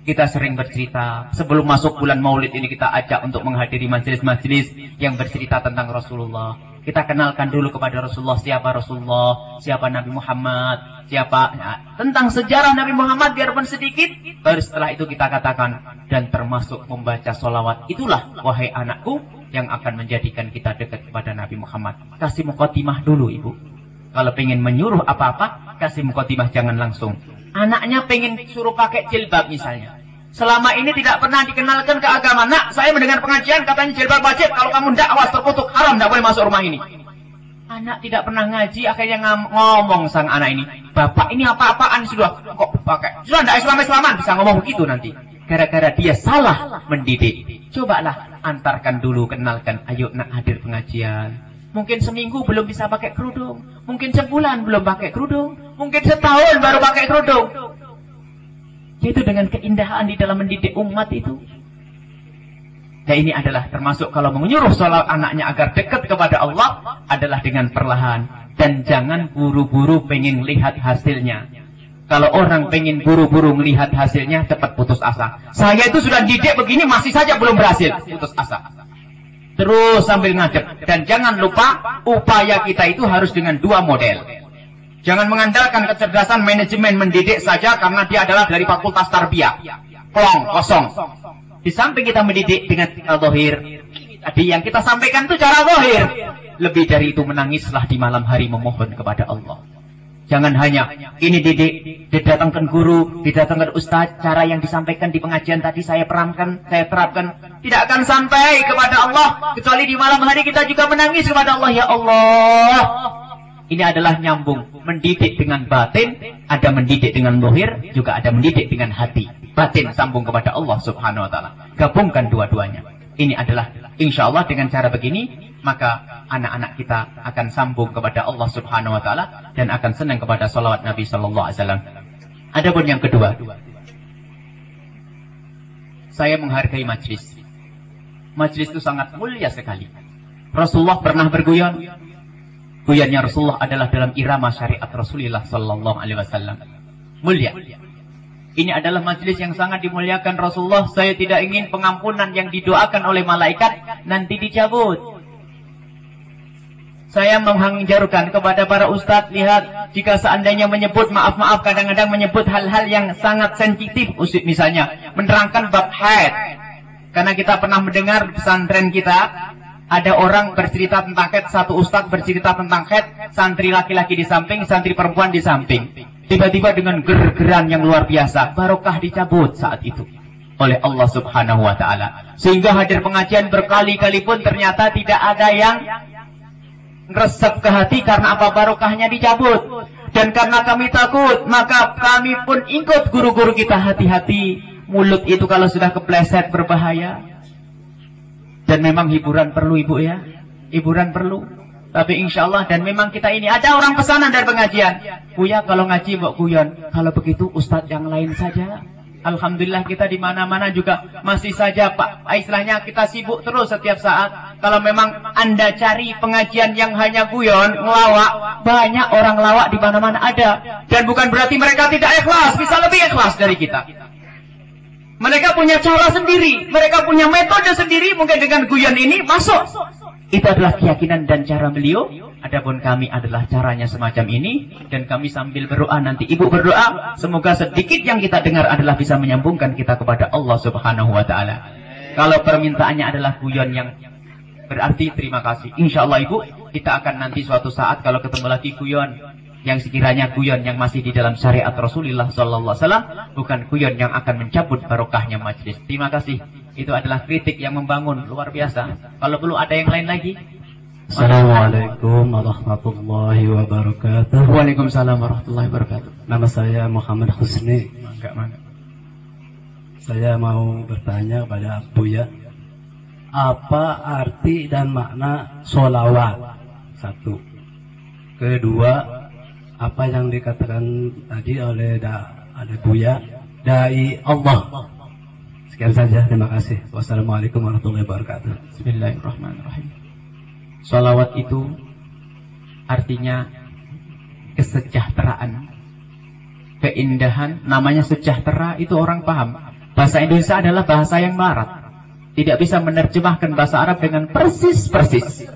Kita sering bercerita, sebelum masuk bulan maulid ini kita ajak untuk menghadiri majelis-majelis yang bercerita tentang Rasulullah. Kita kenalkan dulu kepada Rasulullah siapa Rasulullah, siapa Nabi Muhammad, siapa ya, tentang sejarah Nabi Muhammad biarpun sedikit. Baru setelah itu kita katakan dan termasuk membaca solawat. Itulah wahai anakku yang akan menjadikan kita dekat kepada Nabi Muhammad. Kasih mukotimah dulu ibu. Kalau pengen menyuruh apa-apa, kasih mukotimah jangan langsung. Anaknya pengen suruh pakai jilbab misalnya. Selama ini tidak pernah dikenalkan ke agama. Nak, saya mendengar pengajian katanya jilbab wajib. Kalau kamu tidak awas terkutuk haram, tidak boleh masuk rumah ini. Anak tidak pernah ngaji, akhirnya ngomong sang anak ini. Bapak ini apa-apaan sudah kok pakai? Sudah tidak Islam-Islaman, bisa ngomong begitu nanti. Gara-gara dia salah mendidik. Cobalah antarkan dulu, kenalkan. Ayo nak hadir pengajian. Mungkin seminggu belum bisa pakai kerudung. Mungkin sebulan belum pakai kerudung. Mungkin setahun baru pakai kerudung. Itu dengan keindahan di dalam mendidik umat itu. Dan ini adalah termasuk kalau menyuruh sholat anaknya agar dekat kepada Allah adalah dengan perlahan. Dan jangan buru-buru pengen lihat hasilnya. Kalau orang pengen buru-buru melihat hasilnya, cepat putus asa. Saya itu sudah didik begini, masih saja belum berhasil. Putus asa. Terus sambil ngadep. Dan jangan lupa, upaya kita itu harus dengan dua model. Jangan mengandalkan kecerdasan manajemen mendidik saja karena dia adalah dari fakultas tarbiyah. Plong, kosong. Di samping kita mendidik dengan zahir, tadi yang kita sampaikan itu cara zahir. Lebih dari itu menangislah di malam hari memohon kepada Allah. Jangan hanya ini didik, didatangkan guru, didatangkan ustaz, cara yang disampaikan di pengajian tadi saya perankan, saya terapkan. Tidak akan sampai kepada Allah, kecuali di malam hari kita juga menangis kepada Allah. Ya Allah, ini adalah nyambung. Mendidik dengan batin, ada mendidik dengan lohir, juga ada mendidik dengan hati. Batin sambung kepada Allah subhanahu wa ta'ala. Gabungkan dua-duanya. Ini adalah insya Allah dengan cara begini, maka anak-anak kita akan sambung kepada Allah subhanahu wa ta'ala dan akan senang kepada salawat Nabi sallallahu alaihi wasallam. Adapun yang kedua, saya menghargai majlis. Majlis itu sangat mulia sekali. Rasulullah pernah berguyon, Buyannya Rasulullah adalah dalam irama syariat Rasulullah Sallallahu Alaihi Wasallam. Mulia. Ini adalah majelis yang sangat dimuliakan Rasulullah. Saya tidak ingin pengampunan yang didoakan oleh malaikat nanti dicabut. Saya menghanjarkan kepada para ustadz, lihat jika seandainya menyebut maaf-maaf kadang-kadang menyebut hal-hal yang sangat sensitif. Misalnya menerangkan bab haid. Karena kita pernah mendengar pesantren kita ada orang bercerita tentang head, satu ustadz bercerita tentang head, santri laki-laki di samping, santri perempuan di samping. Tiba-tiba dengan ger-geran yang luar biasa, barokah dicabut saat itu oleh Allah Subhanahu wa taala. Sehingga hadir pengajian berkali-kali pun ternyata tidak ada yang resep ke hati karena apa barokahnya dicabut. Dan karena kami takut, maka kami pun ikut guru-guru kita hati-hati. Mulut itu kalau sudah kepleset berbahaya. Dan memang hiburan perlu ibu ya. Hiburan perlu. Tapi insya Allah dan memang kita ini ada orang pesanan dari pengajian. Buya kalau ngaji mbok guyon. Kalau begitu ustadz yang lain saja. Alhamdulillah kita di mana-mana juga masih saja Pak. Istilahnya kita sibuk terus setiap saat. Kalau memang Anda cari pengajian yang hanya guyon, ngelawak, banyak orang lawak di mana-mana ada. Dan bukan berarti mereka tidak ikhlas, bisa lebih ikhlas dari kita. Mereka punya cara sendiri, mereka punya metode sendiri, mungkin dengan guyon ini masuk. Itu adalah keyakinan dan cara beliau. Adapun kami adalah caranya semacam ini dan kami sambil berdoa nanti ibu berdoa semoga sedikit yang kita dengar adalah bisa menyambungkan kita kepada Allah Subhanahu wa taala. Kalau permintaannya adalah guyon yang berarti terima kasih. Insya Allah ibu kita akan nanti suatu saat kalau ketemu lagi guyon yang sekiranya guyon yang masih di dalam syariat Rasulullah Sallallahu Alaihi Wasallam bukan guyon yang akan mencabut barokahnya majlis. Terima kasih. Itu adalah kritik yang membangun luar biasa. Kalau perlu ada yang lain lagi. Assalamualaikum warahmatullahi wabarakatuh. Waalaikumsalam warahmatullahi wabarakatuh. Nama saya Muhammad Husni. Mangga, mangga. Saya mau bertanya kepada Buya, apa arti dan makna solawat? Satu. Kedua, apa yang dikatakan tadi oleh da, ada Buya, dai Allah. Sekian saja, terima kasih. Wassalamualaikum warahmatullahi wabarakatuh. Bismillahirrahmanirrahim. Salawat itu artinya kesejahteraan. Keindahan, namanya sejahtera itu orang paham. Bahasa Indonesia adalah bahasa yang barat. Tidak bisa menerjemahkan bahasa Arab dengan persis-persis.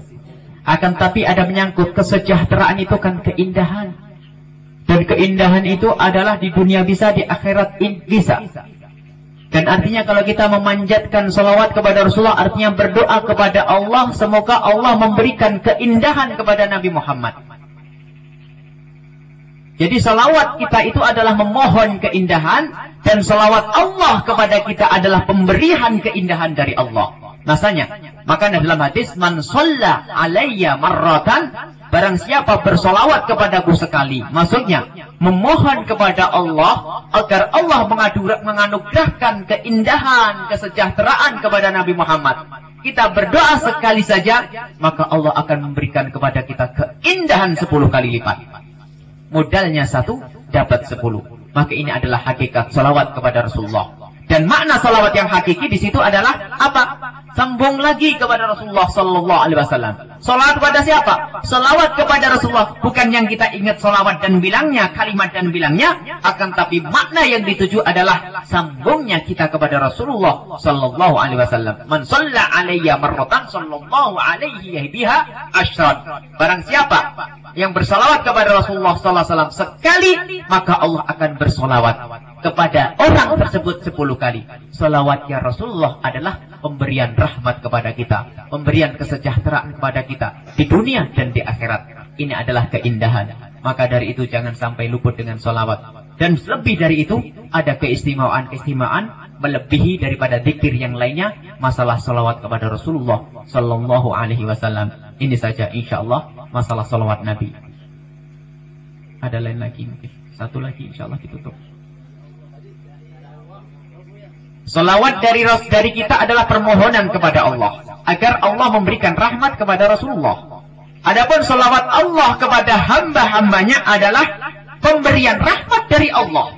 Akan tapi ada menyangkut kesejahteraan itu kan keindahan. Dan keindahan itu adalah di dunia bisa, di akhirat bisa. Dan artinya kalau kita memanjatkan salawat kepada Rasulullah artinya berdoa kepada Allah semoga Allah memberikan keindahan kepada Nabi Muhammad. Jadi salawat kita itu adalah memohon keindahan dan salawat Allah kepada kita adalah pemberian keindahan dari Allah. Masanya, maka dalam hadis man shalla alayya marratan Barang siapa bersolawat kepadaku sekali. Maksudnya, memohon kepada Allah agar Allah menganugerahkan keindahan, kesejahteraan kepada Nabi Muhammad. Kita berdoa sekali saja, maka Allah akan memberikan kepada kita keindahan sepuluh kali lipat. Modalnya satu, dapat sepuluh. Maka ini adalah hakikat solawat kepada Rasulullah. Dan makna salawat yang hakiki di situ adalah apa? Sambung lagi kepada Rasulullah Sallallahu Alaihi Wasallam. Salawat kepada siapa? Salawat kepada Rasulullah. Bukan yang kita ingat salawat dan bilangnya, kalimat dan bilangnya, akan tapi makna yang dituju adalah sambungnya kita kepada Rasulullah Sallallahu Alaihi Wasallam. Man salla alaiya marratan sallallahu alaihi biha asyrat. Barang siapa yang bersalawat kepada Rasulullah Sallallahu Alaihi Wasallam sekali, maka Allah akan bersolawat kepada orang tersebut sepuluh kali. Salawat ya Rasulullah adalah pemberian rahmat kepada kita. Pemberian kesejahteraan kepada kita. Di dunia dan di akhirat. Ini adalah keindahan. Maka dari itu jangan sampai luput dengan salawat. Dan lebih dari itu, ada keistimewaan-keistimewaan melebihi daripada dikir yang lainnya. Masalah salawat kepada Rasulullah Sallallahu Alaihi Wasallam. Ini saja insya Allah masalah salawat Nabi. Ada lain lagi mungkin. Satu lagi insya Allah ditutup. Salawat dari dari kita adalah permohonan kepada Allah agar Allah memberikan rahmat kepada Rasulullah. Adapun salawat Allah kepada hamba-hambanya adalah pemberian rahmat dari Allah.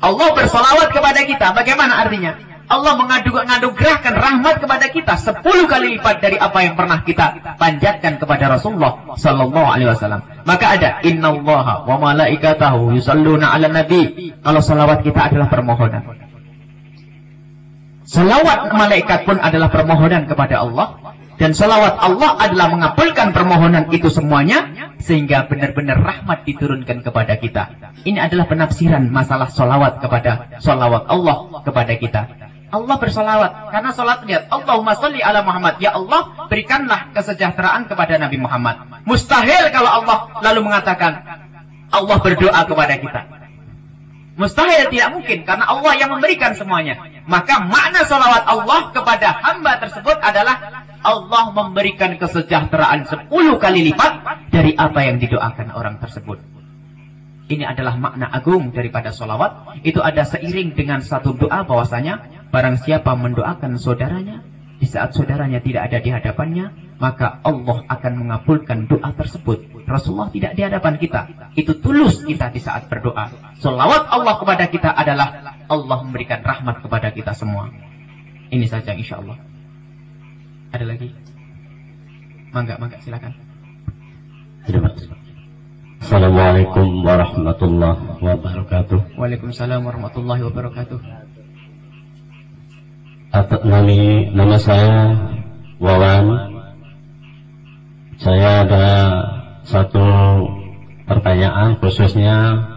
Allah bersalawat kepada kita. Bagaimana artinya? Allah mengadugerahkan rahmat kepada kita sepuluh kali lipat dari apa yang pernah kita panjatkan kepada Rasulullah Sallallahu Alaihi Wasallam. Maka ada Inna Allah wa malaikatahu yusalluna ala nabi. Kalau salawat kita adalah permohonan. Salawat malaikat pun adalah permohonan kepada Allah. Dan salawat Allah adalah mengabulkan permohonan itu semuanya. Sehingga benar-benar rahmat diturunkan kepada kita. Ini adalah penafsiran masalah salawat kepada salawat Allah kepada kita. Allah bersalawat. Karena salat lihat. Allahumma salli ala Muhammad. Ya Allah berikanlah kesejahteraan kepada Nabi Muhammad. Mustahil kalau Allah lalu mengatakan. Allah berdoa kepada kita. Mustahil tidak mungkin karena Allah yang memberikan semuanya. Maka makna salawat Allah kepada hamba tersebut adalah Allah memberikan kesejahteraan sepuluh kali lipat dari apa yang didoakan orang tersebut. Ini adalah makna agung daripada salawat. Itu ada seiring dengan satu doa bahwasanya barang siapa mendoakan saudaranya di saat saudaranya tidak ada di hadapannya, maka Allah akan mengabulkan doa tersebut. Rasulullah tidak di hadapan kita. Itu tulus kita di saat berdoa. Selawat Allah kepada kita adalah Allah memberikan rahmat kepada kita semua. Ini saja insya Allah. Ada lagi? Mangga, mangga silakan. Assalamualaikum warahmatullahi wabarakatuh. Waalaikumsalam warahmatullahi wabarakatuh. Atau nama, nama saya Wawan. Saya ada satu pertanyaan khususnya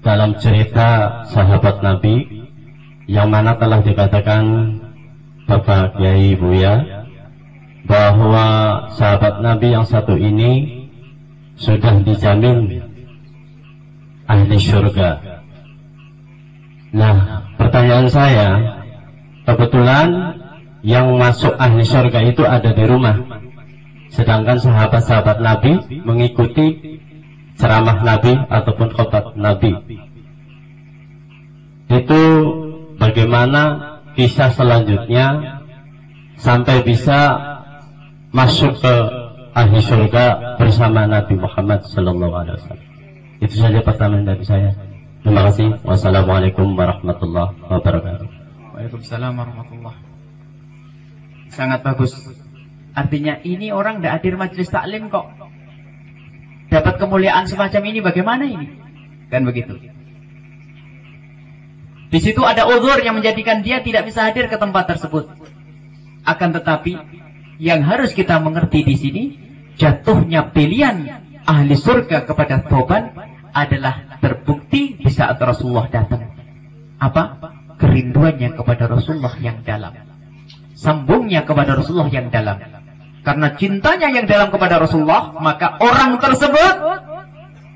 dalam cerita sahabat Nabi yang mana telah dikatakan Bapak Kiai Buya bahwa sahabat Nabi yang satu ini sudah dijamin ahli surga. Nah, pertanyaan saya, kebetulan yang masuk ahli surga itu ada di rumah. Sedangkan sahabat-sahabat Nabi mengikuti ceramah Nabi ataupun khotbah Nabi. Itu bagaimana kisah selanjutnya sampai bisa masuk ke ahli surga bersama Nabi Muhammad Sallallahu Alaihi Wasallam. Itu saja pertanyaan dari saya. Terima kasih. Wassalamualaikum warahmatullahi wabarakatuh. Waalaikumsalam warahmatullahi Sangat bagus. Artinya ini orang tidak hadir majelis taklim kok. Dapat kemuliaan semacam ini bagaimana ini? Kan begitu. Di situ ada uzur yang menjadikan dia tidak bisa hadir ke tempat tersebut. Akan tetapi yang harus kita mengerti di sini jatuhnya pilihan ahli surga kepada Toban adalah terbukti di saat Rasulullah datang. Apa? Kerinduannya kepada Rasulullah yang dalam. Sambungnya kepada Rasulullah yang dalam. Karena cintanya yang dalam kepada Rasulullah, maka orang tersebut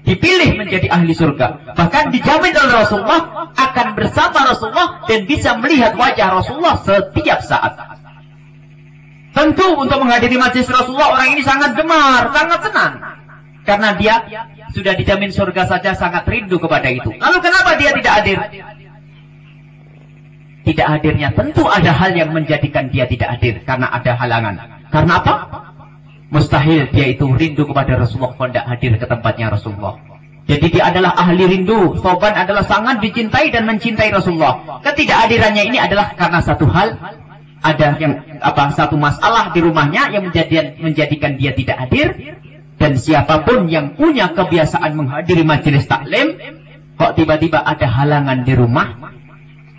dipilih menjadi ahli surga. Bahkan dijamin oleh Rasulullah akan bersama Rasulullah dan bisa melihat wajah Rasulullah setiap saat. Tentu untuk menghadiri majlis Rasulullah orang ini sangat gemar, sangat senang. Karena dia sudah dijamin surga saja sangat rindu kepada itu. Lalu kenapa dia tidak hadir? Tidak hadirnya tentu ada hal yang menjadikan dia tidak hadir karena ada halangan. Karena apa? Mustahil dia itu rindu kepada Rasulullah kalau tidak hadir ke tempatnya Rasulullah. Jadi dia adalah ahli rindu. Soban adalah sangat dicintai dan mencintai Rasulullah. Ketidakhadirannya ini adalah karena satu hal ada yang apa satu masalah di rumahnya yang menjadikan, menjadikan dia tidak hadir dan siapa pun yang punya kebiasaan menghadiri majelis taklim, kok tiba-tiba ada halangan di rumah,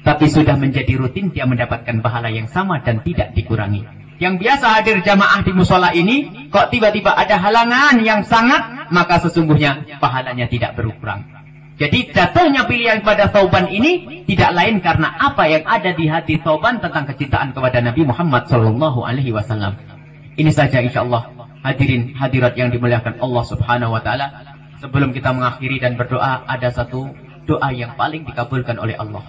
tapi sudah menjadi rutin dia mendapatkan pahala yang sama dan tidak dikurangi. Yang biasa hadir jamaah di musola ini, kok tiba-tiba ada halangan yang sangat, maka sesungguhnya pahalanya tidak berkurang. Jadi jatuhnya pilihan pada Tauban ini tidak lain karena apa yang ada di hati Tauban tentang kecintaan kepada Nabi Muhammad Sallallahu Alaihi Wasallam. Ini saja insya Allah Hadirin hadirat yang dimuliakan Allah Subhanahu wa taala. Sebelum kita mengakhiri dan berdoa, ada satu doa yang paling dikabulkan oleh Allah.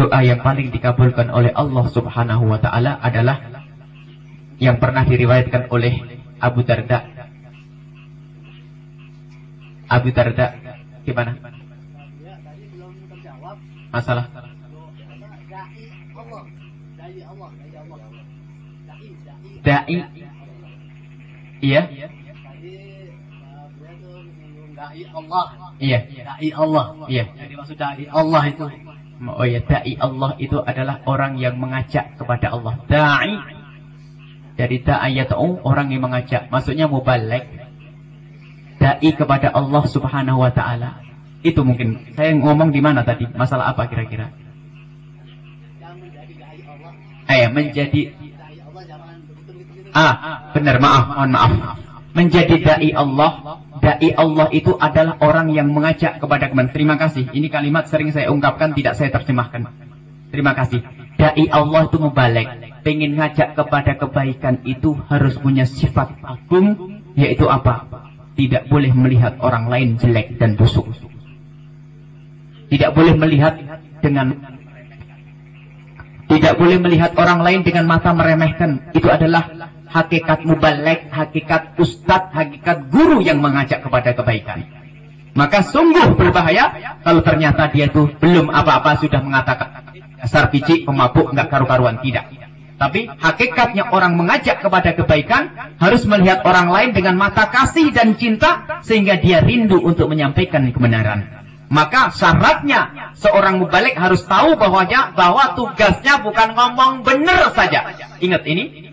Doa yang paling dikabulkan oleh Allah Subhanahu wa taala adalah yang pernah diriwayatkan oleh Abu Darda. Abu Darda gimana? Masalah dai Iya. Dai Allah. Iya. Dai Allah. Iya. Jadi maksud dai Allah itu. Oh ya, dai Allah itu adalah orang yang mengajak kepada Allah. Dai. Dari da'ayat'u orang yang mengajak. Maksudnya mubalek. Dai kepada Allah Subhanahu wa taala. Itu mungkin saya ngomong di mana tadi? Masalah apa kira-kira? Eh, menjadi. Ah, benar, maaf, mohon maaf. Menjadi dai Allah, dai Allah itu adalah orang yang mengajak kepada kebaikan. Terima kasih. Ini kalimat sering saya ungkapkan, tidak saya terjemahkan. Terima kasih. Dai Allah itu membalik. Pengen ngajak kepada kebaikan itu harus punya sifat agung, yaitu apa? Tidak boleh melihat orang lain jelek dan busuk. Tidak boleh melihat dengan tidak boleh melihat orang lain dengan mata meremehkan. Itu adalah hakikat mubalek, hakikat ustadz, hakikat guru yang mengajak kepada kebaikan. Maka sungguh berbahaya kalau ternyata dia itu belum apa-apa sudah mengatakan dasar picik, pemabuk, nggak karu-karuan. Tidak. Tapi hakikatnya orang mengajak kepada kebaikan harus melihat orang lain dengan mata kasih dan cinta sehingga dia rindu untuk menyampaikan kebenaran. Maka syaratnya seorang mubalik harus tahu bahwanya bahwa tugasnya bukan ngomong benar saja. Ingat ini.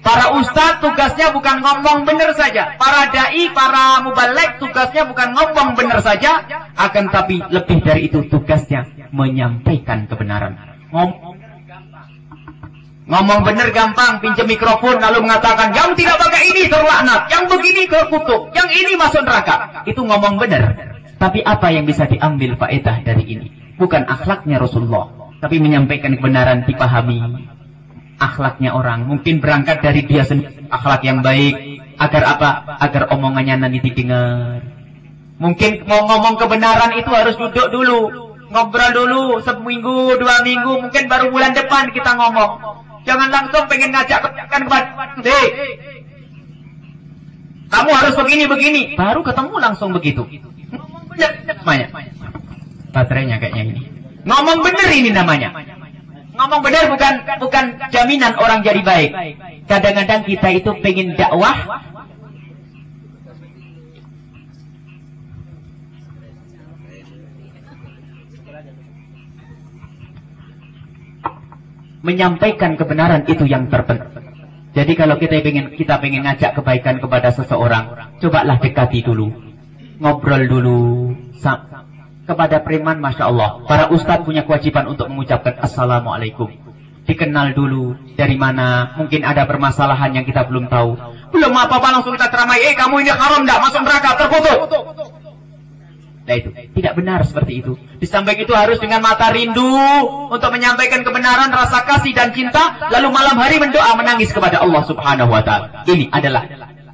Para ustadz tugasnya bukan ngomong benar saja. Para dai, para mubalik tugasnya bukan ngomong benar saja. Akan tapi lebih dari itu tugasnya menyampaikan kebenaran. Ngomong Ngomong benar gampang, pinjam mikrofon lalu mengatakan yang tidak pakai ini terlaknat, yang begini terkutuk, yang ini masuk neraka. Itu ngomong benar. Tapi apa yang bisa diambil faedah dari ini? Bukan akhlaknya Rasulullah, tapi menyampaikan kebenaran dipahami. Akhlaknya orang mungkin berangkat dari dia sendiri akhlak yang baik agar apa? Agar omongannya nanti didengar. Mungkin mau ngomong kebenaran itu harus duduk dulu, ngobrol dulu seminggu, dua minggu, mungkin baru bulan depan kita ngomong. Jangan langsung pengen ngajak kan kepada Dek. Kamu harus begini-begini. Baru ketemu langsung begitu. Ngomong benar namanya. Baterainya kayaknya ini. Ngomong benar ini namanya. Ngomong benar bukan bukan jaminan orang jadi baik. Kadang-kadang kita itu pengen dakwah menyampaikan kebenaran itu yang terpenting. Jadi kalau kita ingin kita ingin ngajak kebaikan kepada seseorang, cobalah dekati dulu, ngobrol dulu. Kepada preman, masya Allah, para ustadz punya kewajiban untuk mengucapkan assalamualaikum. Dikenal dulu dari mana, mungkin ada permasalahan yang kita belum tahu. Belum apa-apa langsung kita ceramai, eh kamu ini haram dah, masuk neraka, terkutuk. Nah itu, tidak benar seperti itu. Di samping itu harus dengan mata rindu untuk menyampaikan kebenaran, rasa kasih dan cinta, lalu malam hari mendoa menangis kepada Allah Subhanahu wa taala. Ini adalah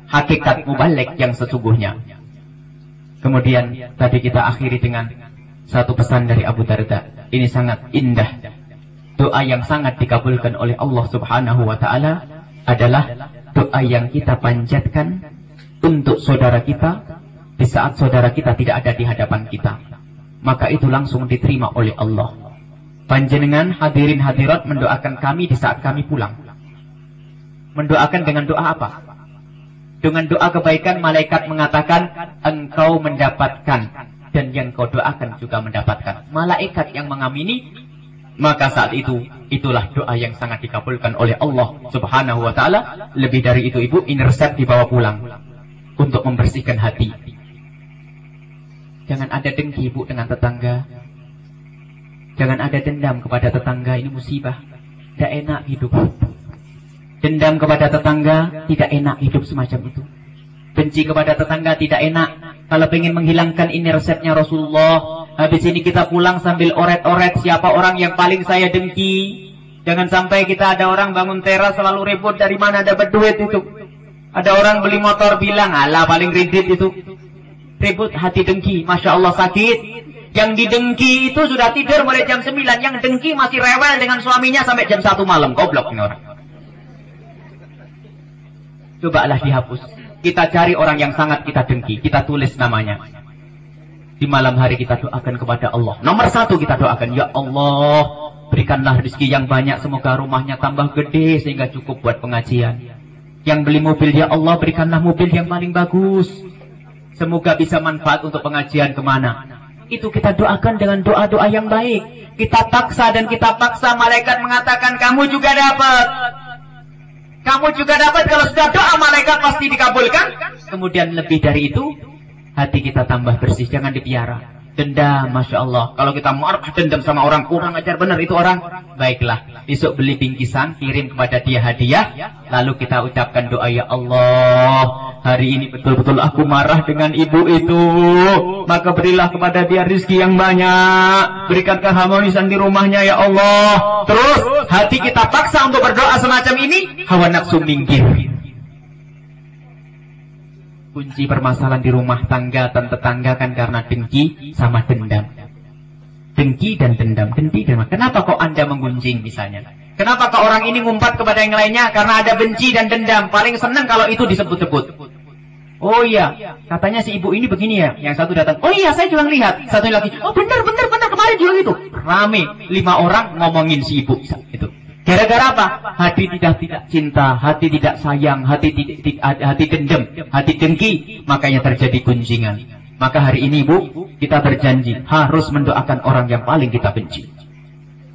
hakikat mubalik yang sesungguhnya. Kemudian tadi kita akhiri dengan satu pesan dari Abu Darda. Ini sangat indah. Doa yang sangat dikabulkan oleh Allah Subhanahu wa taala adalah doa yang kita panjatkan untuk saudara kita di saat saudara kita tidak ada di hadapan kita. Maka itu langsung diterima oleh Allah. Panjenengan hadirin hadirat mendoakan kami di saat kami pulang. Mendoakan dengan doa apa? Dengan doa kebaikan malaikat mengatakan engkau mendapatkan dan yang kau doakan juga mendapatkan. Malaikat yang mengamini maka saat itu itulah doa yang sangat dikabulkan oleh Allah Subhanahu wa taala. Lebih dari itu Ibu intercept dibawa pulang untuk membersihkan hati Jangan ada dengki ibu dengan tetangga. Jangan ada dendam kepada tetangga. Ini musibah. Tidak enak hidup. Dendam kepada tetangga tidak enak hidup semacam itu. Benci kepada tetangga tidak enak. Kalau ingin menghilangkan ini resepnya Rasulullah. Habis ini kita pulang sambil oret-oret siapa orang yang paling saya dengki. Jangan sampai kita ada orang bangun teras selalu ribut dari mana dapat duit itu. Ada orang beli motor bilang, alah paling kredit itu ribut hati dengki. Masya Allah sakit. Yang didengki itu sudah tidur mulai jam 9. Yang dengki masih rewel dengan suaminya sampai jam 1 malam. Goblok ini orang. Cobalah dihapus. Kita cari orang yang sangat kita dengki. Kita tulis namanya. Di malam hari kita doakan kepada Allah. Nomor satu kita doakan. Ya Allah. Berikanlah rezeki yang banyak. Semoga rumahnya tambah gede sehingga cukup buat pengajian. Yang beli mobil ya Allah berikanlah mobil yang paling bagus. Semoga bisa manfaat untuk pengajian ke mana. Itu kita doakan dengan doa-doa yang baik. Kita paksa dan kita paksa malaikat mengatakan kamu juga dapat. Kamu juga dapat kalau sudah doa malaikat pasti dikabulkan. Kemudian lebih dari itu, hati kita tambah bersih, jangan dipiara. Dendam, Masya Allah. Kalau kita marah dendam sama orang, kurang ajar benar itu orang. Baiklah, besok beli bingkisan, kirim kepada dia hadiah. Lalu kita ucapkan doa, Ya Allah, hari ini betul-betul aku marah dengan ibu itu. Maka berilah kepada dia rizki yang banyak. Berikan keharmonisan di rumahnya, Ya Allah. Terus, hati kita paksa untuk berdoa semacam ini, hawa nafsu minggir kunci permasalahan di rumah tangga dan tetangga kan karena dengki sama dendam. Dengki dan dendam, dengki dan Kenapa kok Anda menggunjing misalnya? Kenapa kok orang ini ngumpat kepada yang lainnya? Karena ada benci dan dendam. Paling senang kalau itu disebut-sebut. Oh iya, katanya si ibu ini begini ya. Yang satu datang, oh iya saya juga lihat. Satu lagi, oh benar, benar, benar kemarin juga gitu. Rame, lima orang ngomongin si ibu. Itu. Gara-gara apa? Hati tidak tidak cinta, hati tidak sayang, hati tidak hati dendam, hati dengki, makanya terjadi kunjingan. Maka hari ini Bu, kita berjanji harus mendoakan orang yang paling kita benci.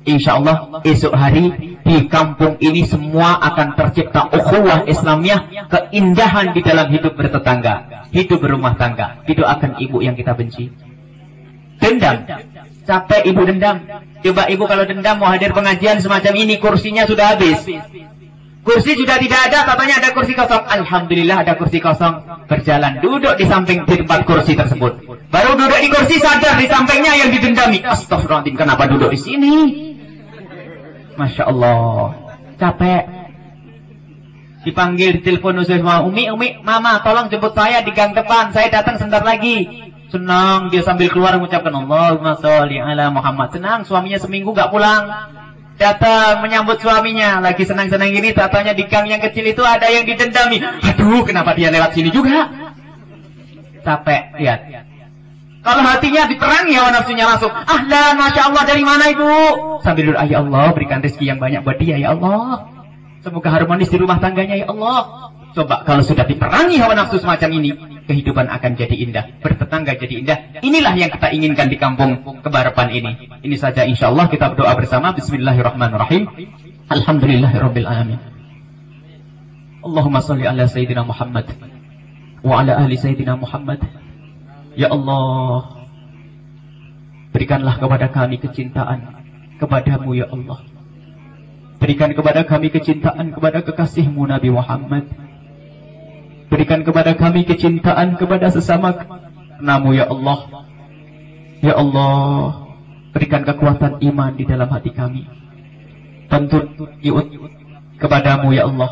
Insya Allah esok hari di kampung ini semua akan tercipta ukhuwah Islamiyah, keindahan di dalam hidup bertetangga, hidup berumah tangga. Didoakan ibu yang kita benci. Dendam, Capek ibu dendam. Coba ibu kalau dendam mau hadir pengajian semacam ini, kursinya sudah habis. Kursi sudah tidak ada, katanya ada kursi kosong. Alhamdulillah ada kursi kosong. Berjalan, duduk di samping di tempat kursi tersebut. Baru duduk di kursi sadar di sampingnya yang didendami. Astagfirullahaladzim, kenapa duduk di sini? Masya Allah, capek. Dipanggil di telepon sama Umi, Umi, Mama, tolong jemput saya di gang depan. Saya datang sebentar lagi. Senang dia sambil keluar mengucapkan Allahumma sholli ala Muhammad. Senang suaminya seminggu gak pulang. Datang menyambut suaminya. Lagi senang-senang gini, tatanya di gang yang kecil itu ada yang didendami. Aduh, kenapa dia lewat sini juga? Capek, lihat. Kalau hatinya diperangi hawa nafsunya langsung. Ahlan, Masya Allah, dari mana ibu? Sambil ah, ya Allah, berikan rezeki yang banyak buat dia, ya Allah. Semoga harmonis di rumah tangganya, ya Allah. Coba kalau sudah diperangi hawa nafsu semacam ini, kehidupan akan jadi indah, bertetangga jadi indah. Inilah yang kita inginkan di kampung kebarapan ini. Ini saja insya Allah kita berdoa bersama. Bismillahirrahmanirrahim. Alhamdulillahirabbil alamin. Allahumma salli ala sayyidina Muhammad wa ala ahli sayyidina Muhammad. Ya Allah, berikanlah kepada kami kecintaan kepadamu ya Allah. Berikan kepada kami kecintaan kepada kekasihmu Nabi Muhammad. Berikan kepada kami kecintaan kepada sesama namu ya Allah. Ya Allah, berikan kekuatan iman di dalam hati kami. Tuntut kepadamu ya Allah.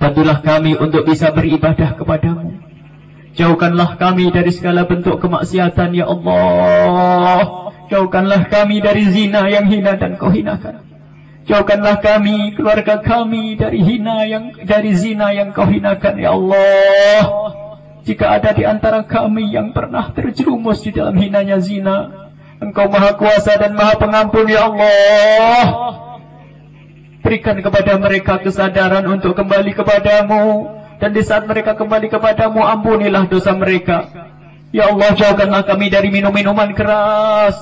Bantulah kami untuk bisa beribadah kepadamu. Jauhkanlah kami dari segala bentuk kemaksiatan ya Allah. Jauhkanlah kami dari zina yang hina dan kau hinakan. Jauhkanlah kami, keluarga kami dari hina yang dari zina yang kau hinakan ya Allah. Jika ada di antara kami yang pernah terjerumus di dalam hinanya zina, Engkau Maha Kuasa dan Maha Pengampun ya Allah. Berikan kepada mereka kesadaran untuk kembali kepadamu dan di saat mereka kembali kepadamu ampunilah dosa mereka. Ya Allah jauhkanlah kami dari minum-minuman keras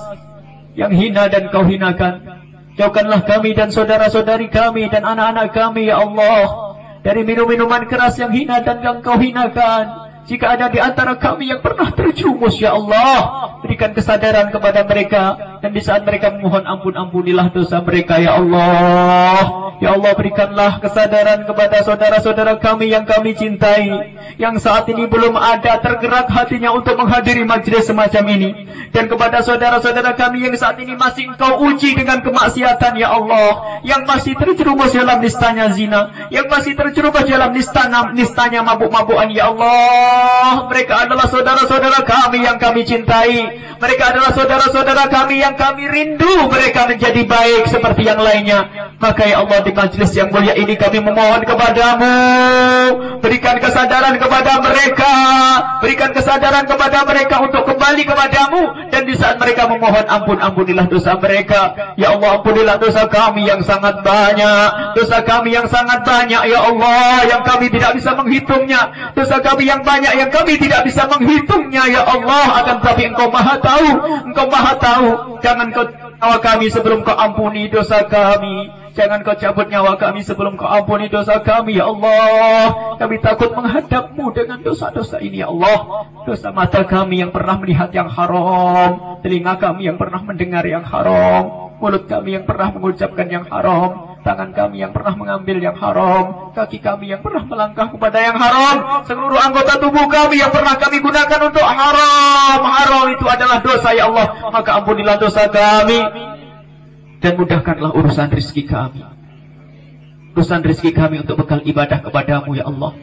yang hina dan kau hinakan. Jauhkanlah kami dan saudara-saudari kami dan anak-anak kami, Ya Allah. Dari minum-minuman keras yang hina dan yang kau hinakan. Jika ada di antara kami yang pernah terjumus, Ya Allah. Berikan kesadaran kepada mereka. Dan di saat mereka memohon ampun, ampunilah dosa mereka, Ya Allah. Ya Allah, berikanlah kesadaran kepada saudara-saudara kami yang kami cintai. Yang saat ini belum ada tergerak hatinya untuk menghadiri majlis semacam ini. Dan kepada saudara-saudara kami yang saat ini masih engkau uji dengan kemaksiatan, Ya Allah. Yang masih terjerumus dalam nistanya zina. Yang masih terjerumus dalam nistanya, nistanya mabuk-mabukan, Ya Allah. Mereka adalah saudara-saudara kami yang kami cintai. Mereka adalah saudara-saudara kami yang kami rindu. Mereka menjadi baik seperti yang lainnya. Maka ya Allah di majlis yang mulia ini kami memohon kepadamu. Berikan kesadaran kepada mereka. Berikan kesadaran kepada mereka untuk kembali kepadamu. Dan di saat mereka memohon ampun, ampunilah dosa mereka. Ya Allah ampunilah dosa kami yang sangat banyak. Dosa kami yang sangat banyak ya Allah. Yang kami tidak bisa menghitungnya. Dosa kami yang banyak yang kami tidak bisa menghitungnya ya Allah. Akan tetapi engkau maha tahu. Engkau maha tahu. Jangan kau nyawa kami sebelum kau ampuni dosa kami. Jangan kau cabut nyawa kami sebelum kau ampuni dosa kami, Ya Allah. Kami takut menghadapmu dengan dosa-dosa ini, Ya Allah. Dosa mata kami yang pernah melihat yang haram. Telinga kami yang pernah mendengar yang haram. Mulut kami yang pernah mengucapkan yang haram. Tangan kami yang pernah mengambil yang haram. Kaki kami yang pernah melangkah kepada yang haram. Seluruh anggota tubuh kami yang pernah kami gunakan untuk haram. Haram itu adalah dosa, Ya Allah. Maka ampunilah dosa kami dan mudahkanlah urusan rezeki kami. Urusan rezeki kami untuk bekal ibadah kepadamu ya Allah.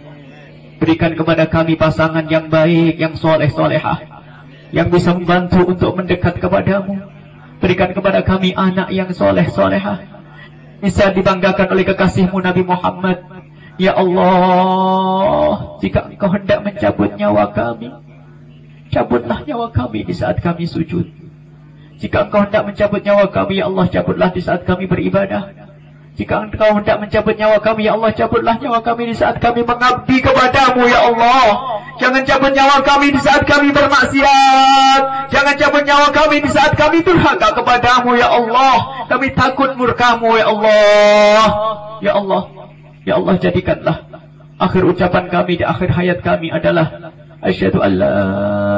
Berikan kepada kami pasangan yang baik, yang soleh solehah. Yang bisa membantu untuk mendekat kepadamu. Berikan kepada kami anak yang soleh solehah. Bisa dibanggakan oleh kekasihmu Nabi Muhammad. Ya Allah, jika engkau hendak mencabut nyawa kami, cabutlah nyawa kami di saat kami sujud. Jika engkau hendak mencabut nyawa kami, ya Allah, cabutlah di saat kami beribadah. Jika engkau hendak mencabut nyawa kami, Ya Allah, cabutlah nyawa kami di saat kami mengabdi kepadamu, Ya Allah. Jangan cabut nyawa kami di saat kami bermaksiat. Jangan cabut nyawa kami di saat kami durhaka kepadamu, Ya Allah. Kami takut murkamu, Ya Allah. Ya Allah, Ya Allah, jadikanlah akhir ucapan kami di akhir hayat kami adalah Asyhadu an la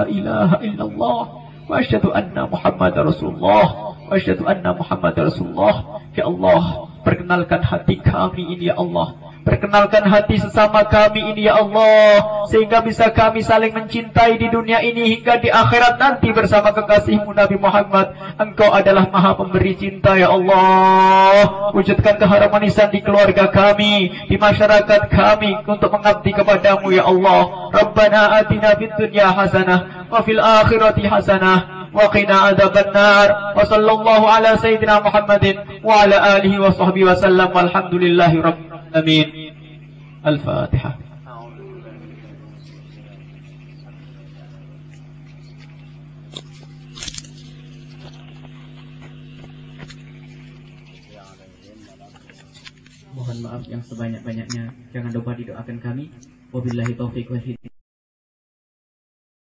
ilaha illallah wa asyhadu anna Muhammad Rasulullah wa asyhadu anna Muhammad Rasulullah ya Allah perkenalkan hati kami ini ya Allah. Perkenalkan hati sesama kami ini ya Allah. Sehingga bisa kami saling mencintai di dunia ini Hingga di akhirat nanti bersama kekasihmu Nabi Muhammad. Engkau adalah maha pemberi cinta ya Allah. Wujudkan keharmonisan di keluarga kami Di masyarakat kami Untuk mengabdi kepadamu ya Allah. Rabbana atina fid dunya hasanah Wa fil akhirati hasanah وقنا عذاب النار وصلى الله على سيدنا محمد وعلى آله وصحبه وسلم والحمد لله رب العالمين الفاتحة Mohon maaf yang sebanyak-banyaknya. Jangan lupa didoakan kami. Wabillahi taufiq wal hidayah.